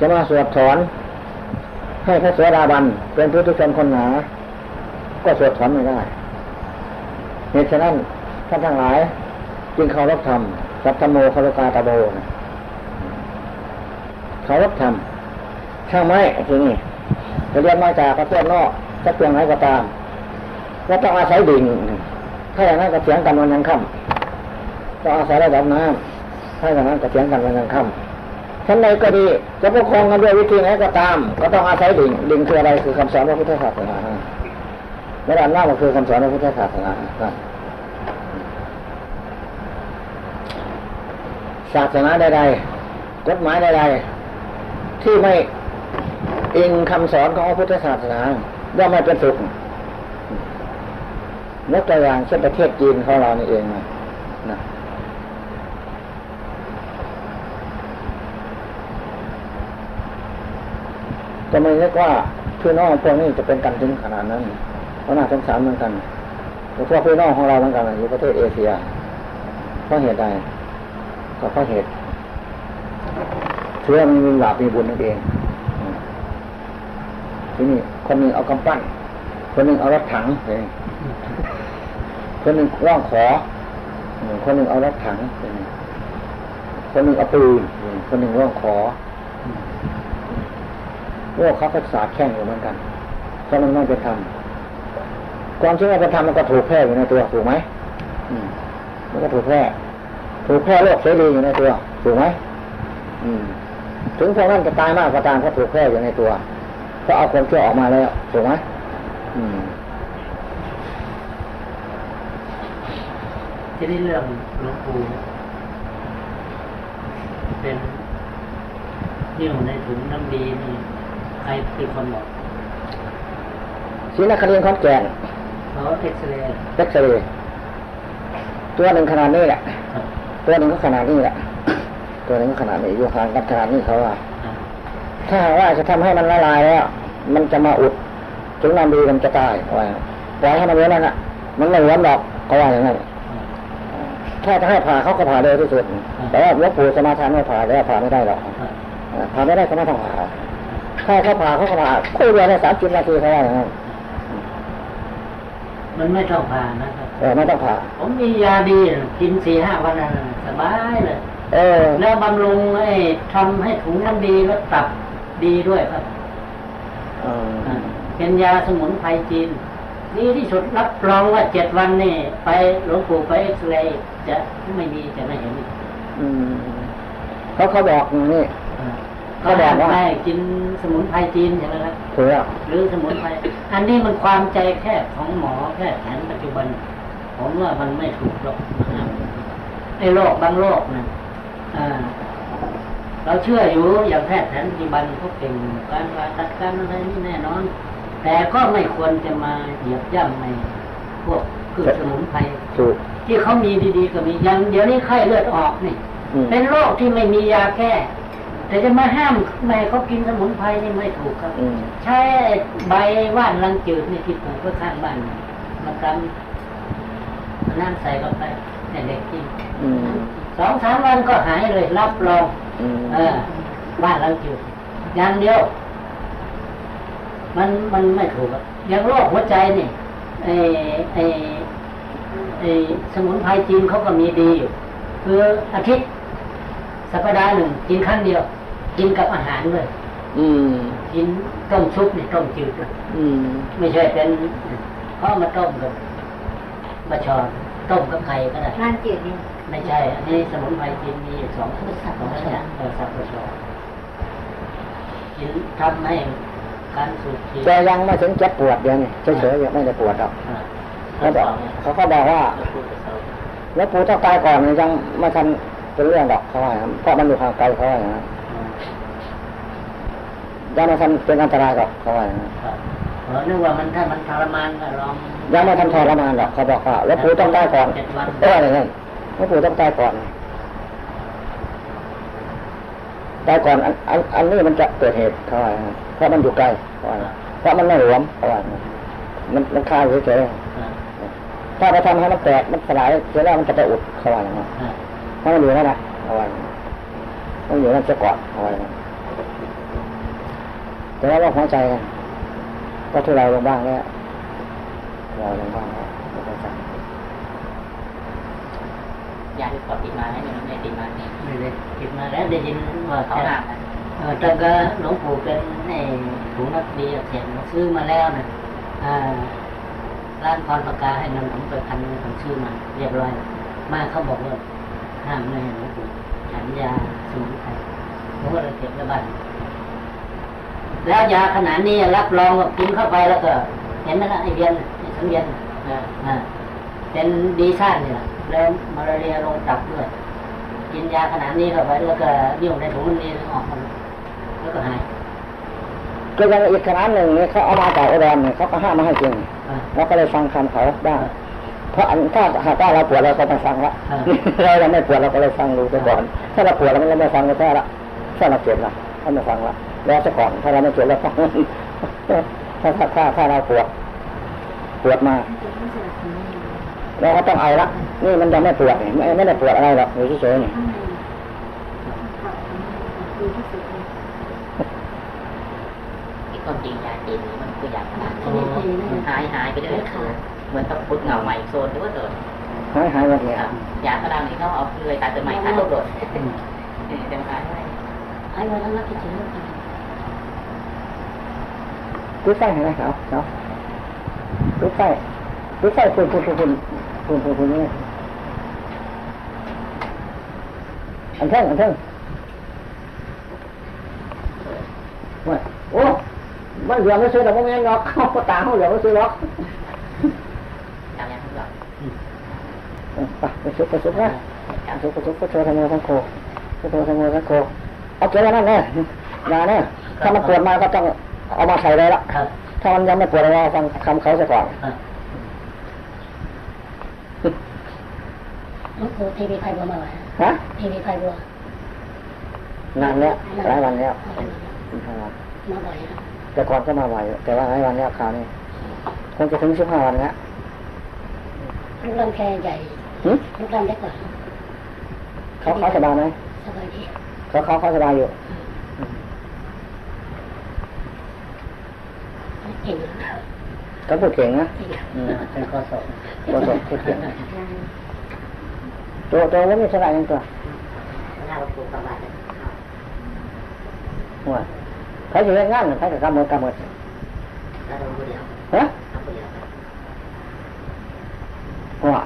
จะมาสวดถอนให้พระโสดาบันเป็นผู้ทุชนคนหนา ก็สวดถอนไม่ได้เหตุฉะนั้นท่านทั้งหลาย จึงเคารพธรรมสัพพโมคารกาตาโบนะเคารพธรรมช่างไม้ทีนี้ จะเรียนมาจากประเทศนอกสักเพียงไหนก็ตามก็ต้องอาศัยดิ่ง ถ้าอย่างนั้นก็เถียงกันวันยังค่ำต้องอาศัยระดับน้ำถ้าอย่างนั้นก็เถียงกันวันยังค่ำชั้นใดก็ดีจะปกครองกันด้วยวิธีไหนก็ตาม ก็ต้องอาศัยดิ่ง ดิ่งคืออะไรคือคำสอนพระพุทธศาสนาระดับน้ำก็คือคำสอนพระพุทธศาสนาศาสนาใดๆกฎหมายใดๆที่ไม่ อิงคำสอนของพระพุทธศาสนาย่อมไม่เป็นสุขยกตัวอย่างเช่นประเทศจีนของเรานี่เองนะจะไม่เรียกว่าพี่น้องพวกนี้จะเป็นกันถึงขนาดนั้นเพราะน่าสงสารเหมือนกันแต่พวกพี่น้องของเราเหมือนกันอยู่ประเทศเอเชียเพราะเหตุใดก็เพราะเหตุเชื่อมันมีบาปมีบุญนั่นเอง ทีนี้คนหนึ่งเอากำปั้น คนหนึ่งเอารถถังเลยคนหนึ่งร่องขอ คนหนึ่งเอารถถังคนหนึ่งเอาปืนคนหนึ่งร่องขอโลกเขาก็สาแข่งอยู่เหมือนกันเพราะมันไม่เป็นธรรมความจริงว่เป็นธรรมมันก็ถูกแพร่อยู่ในตัวถูกไหมมันก็ถูกแพร่ถูกแพร่โลกเสรีอยู่ในตัวถูกไหมถึงพวกนั้นจะตายมากก็ตามก็ถูกแพร่อยู่ในตัว ราะเอาความชั่วออกมาแล้วถูกไหมอืมที่นี่เรื่องหลวงปู่เป็นนิ่วในถุงน้ำดีนี่ใครเป็นคนบอกศรีนครินทร์ขอนแก่นเขาเอ็กซเรย์เอ็กซเรย์ตัวหนึ่งขนาดนี้แหละ ตัวหนึ่งก็ขนาดนี้แหละ ตัวหนึ่งก็ขนาดนี้อยู่ห่างกันขนาดนี้เขาว่า ถ้าหากว่าจะทำให้มันละลายแล้ว มันจะมาอุดถึงน้ำดีมันจะตายว่าปล่อยให้มันเหลือนั่นน่ะ มันไม่เหลือหรอกเขาว่าอย่างนั้นถ้าจะให้ผ่าเขาก็ผ่าเร็วที่สุดแต่ว่าหลวงปู่สมาทานไม่ผ่าแล้วผ่าไม่ได้หรอกอ่าผ่าไม่ได้ก็ไม่ต้องผ่าถ้าเขาผ่าเขาก็ผ่าคุยเดียวในสามสิบนาทีเขาว่าอย่างนั้นมันไม่ต้องผ่านะครับเออไม่ต้องผ่าผมมียาดีกินสี่ห้าวันนั้นสบายเลยเออ แล้วบำรุงไอ้ทำให้ถุงน้ำดีแล้วตับดีด้วยครับ เป็นยาสมุนไพรจีนดีที่สุดรับรองว่าเจ็ดวันนี่ไปหลวงปู่ไปเอ็กซเรย์จะไม่มีจะไม่เห็นอืมเขาเขาบอกอย่างนี้อ่เขาบอกว่าไม่กินสมุนไพรจีนใช่ไหมครับถูกหรือสมุนไพรอันนี้มันความใจแคบของหมอแพทย์แผนปัจจุบัน ผมว่ามันไม่ถูกหรอกนะครับไอ้โรคบางโรคนะอ่า เราเชื่ออยู่อย่างแพทย์แผนปัจจุบันเขาเก่งการผ่าตัดการอะไรนี่แน่นอน แต่ก็ไม่ควรจะมาเหยียบย่ำในพวกคือสมุนไพรถูกที่เขามีดีๆก็มีอย่างเดี๋ยวนี้ไข้เลือดออกนี่อืมเป็นโรคที่ไม่มียาแก้ แต่จะมาห้ามไม่ให้เขากินสมุนไพรนี่ไม่ถูกครับอืมใช้ใบว่านลังจืดนี่ที่ปลูกไว้ข้างบ้านนี่มากำเอาน้ำใส่เข้าไปให้เด็กกินอืมสองสามวันก็หายเลยรับรองอืม เออว่านลังจืดอย่างเดียว มันมันไม่ถูกอะอย่างโรคหัวใจนี่ไอ้ไอ้ไอ้สมุนไพรจีนเขาก็มีดีอยู่ คืออาทิตย์สัปดาห์หนึ่งกินครั้งเดียว กินกับอาหารด้วยอืมกินต้มซุปนี่ต้มจืดด้วยอืมไม่ใช่เป็นเขาเอามาต้มกับมาชอนต้มกับไข่ก็ได้ร้านจืดนี่ ไม่ใช่ อันนี้สมุนไพรจีนมีอยู่สองสองชนิดเออสับปะรดกินทำให้การสูบฉีดแต่ยังไม่ถึงเจ็บปวดเดียวนี่เฉยๆยังไม่ได้ปวดหรอกอ่าเขาบอกเขาก็บอกว่าแล้วปู่ต้องตายก่อนมันยังไม่ทันเป็นเรื่องหรอกเขาว่าอย่างนั้นเพราะมันอยู่ห่างไกลเขาว่าอย่างนั้นยังไม่ทันเป็นอันตรายหรอกเขาว่าอย่างนั้นครับเรานึกว่ามันถ้ามันทรมานก็ลองยังไม่ทันทรมานหรอกเขาบอกว่าแล้วปู่ต้องตายก่อนเจ็ดวันเอออย่างนั้นแล้วปู่ต้องตายก่อนตายก่อนอันอันอันนี้มันจะเกิดเหตุเท่าอย่างนั้เพราะมันอยู่ไกลเขาว่าอย่างนั้นเพราะมันไม่หลวมเท่าอย่มันมันคาอยู่เฉยๆอ่าถ้าไปทำให้มันแตกมันสลายเสร็จแล้วมันจะไปอุดเขาว่าอย่างนั้นอ่าถ้ามันอยู่นั่นนะเอาไว้ต้องอยู่นั่นจะก่อนเอาไว้แต่ว่าว่าหัวใจก็ทุเราลงบ้างแล้วเราลงบ้างแล้วไม่เข้าใจ ยาที่ขอติดมาให้มันไม่ติดมาเนี่ยไม่ได้คิดมาแล้วได้ยินว่าเขาจะหนักเออตั้งแต่หลวงปู่เป็นไอ้ถุงนักดีอักเสบซื้อมาแล้วนะอ่าร้านพรประกาให้นำผมไปพันหนึ่งผมซื้อมาเรียบร้อย มาเขาบอกว่าห้ามไม่ให้หลวงปู่ฉันยาสมุนไพรผมก็เลยเก็บไว้บ้านแล้วยาขนาดนี้รับรองว่ากินเข้าไปแล้วก็ เห็นไหมล่ะไอเวียนไอสังเวียนอ่าอ่าเป็นดีซ่านเนี่ย แล้วมาลาเรียลงตับด้วยกินยาขนาดนี้เข้าไปแล้วก็ยุ่งในถุงนี้ออกมาแล้วก็หายก็ยังอีกขนาดหนึ่งเนี่ยเขาเอามาจากอุดรเนี่ยเขาก็ห้ามมาให้กินอ่าเราก็เลยฟังคำเขาบ้างเพราะอันถ้าหากว่าเราปวดเราก็ไม่ฟังละอ่าเรายังไม่ปวดเราก็เลยฟังดูไปก่อนถ้าเราปวดเราไม่ไม่ฟังก็แค่ละถ้าเราเจ็บละถ้าไม่ฟังละแล้วซะก่อนถ้าเราไม่เจ็บเราฟังถ้าถ้าถ้าถ้าเราปวดปวดมา เราก็ต้องเอาละนี่มันยังไม่ปวดนี่ไม่ไม่ได้ปวดอะไรหรอกอยู่เฉยๆนี่ที่ความจริงยาจีนนี่มันคือยาขนาดมันหายหายไปเลยเหมือนต้องพุดเงาใหม่โซนหรือว่าโดดหายหายหมดเลยยาขนาดนี้เขาเอาเลยตัดตัวใหม่ตัดตัวโดดเต็มหายไปไอ้วันนั้นเราคิดถึงกุ้ยไส้เห็นไหมเขาเขากุ้ยไส้กุ้ยไส้คุณคุณคุณ คุณคุณคุณนี่อันเท่งอันเท่งว่าโอ้มันเหลือไม่ซื้อแต่ว่าไม่งั้นหรอกเขาก็ตาเขาเหลือไม่ซื้อหรอกจำยังทุกอย่างเออไปไปซุกไปซุกนะไปซุกไปซุกไปโชว์ทางโมทั้งโคไปโชว์ทางโมทั้งโคเอาเกลือนั่นแน่ยาเนี่ยถ้ามันปวดมาก็ต้องเอามาใส่เลยละถ้ามันยังไม่ปวดเราฟังคำเขาซะก่อน อ่า ห ลวงปู่ทีวีไพบัวมาไหวฮะทีวีไพบัวนานแล้วหลายวันแล้วมาบ่อยนะแต่ก่อนก็มาบ่อยแต่ว่าหลายวันแล้วคราวนี้คงจะถึงสิบห้าวันแล้วรูปร่างแกใหญ่หึรูปร่างเล็กกว่าเขาเขาสบายไหมสบายดีเขาเขาเขาสบายอยู่เก่งนะเขาพูดเก่งนะเก่งนะอืมเป็นข้อสอบตัวสดพูดเก่ง ตัวตัวว่ามีสบายยังตัวหน้าหลวงปู่ประมาณหัวเขาจะเล่นงานเขาจะกำมือกำมือแล้วหลวงปู่เดียวฮะหลวงปู่เดียวหัว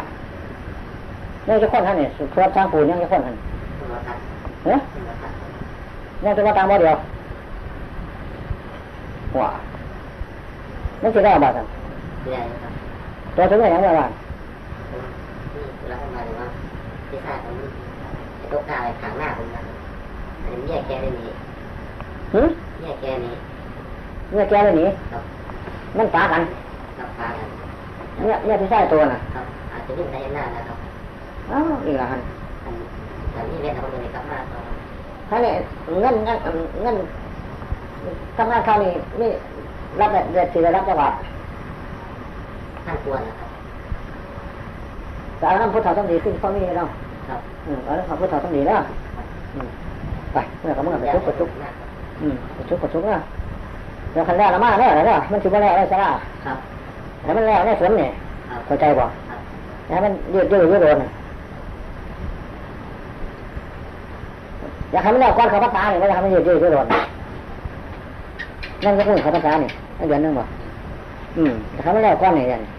นี่จะคนท่านนี่ส่วนทางปูนยังจะคนท่านตัวทัดเฮ้ยตัวทัดยังจะมาตามบ่เดียวหัวไม่ใช่ได้บ้านกันไม่ได้ครับตัวถึงไหนยังไงบ้าน นี่เราเข้ามาเลยว่า ที่ทราบผมไอ้ตกกาอะไรขางหน้าผมนะครับอันนี้แยกแกได้นี้หืมแยกแกนี้เนี่ยแกเลยหนีครับมันปากันกับฟ้ากันเนี่ยเนี่ยที่ใช่ตัวน่ะครับอาจจะยิ่งได้หน้านะครับอ้าวอีกแล้วฮะอันอันนี้เล่นเอาเลยกลับมาต่อถ้าเนี่ยเงินเงินเงินทำงานเขานี่นี่รับแบบเดือนสี่รับจังหวัดท่านควรนะครับแต่เอาน้ำพุทธาต้องดีขึ้นข้อนี้เนาะ ครับอืมเอาน้ำพุทธาต้องดีแล้วอืมไปเมื่อกับเมื่อไปทุกข์กดทุกข์นะครับอืมกดทุกข์กดทุกข์นะเดี๋ยวคันแรกละมาเนี่ยเนาะมันถือว่าแรกได้สละครับแต่มันแรกได้ฝนเนี่ยครับเข้าใจบ่ครับแต่มันยืดยืดยืดโดนน่ะอยากให้มันแรกก้อนเขาพัดตาเนี่ยไม่อยากให้มันยืดยืดยืดโดนนั่นก็พูดเขาพัดตาเนี่ยเดือนหนึงบ่อืมแต่เขาไม่แรกก้อนเนี่ยเดือนบ้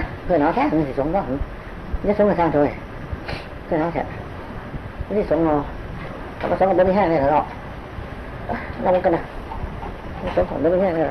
าเพื่อนเอาแท้มันสิสงก็หึนี่สงกันสร้างเถอะเพื่อนเอาแท้นี่สงเอาเขาก็สงกับบ่มีแห้งเลยเหรอเรามันกันนะสงของบ่มีแห้งเลย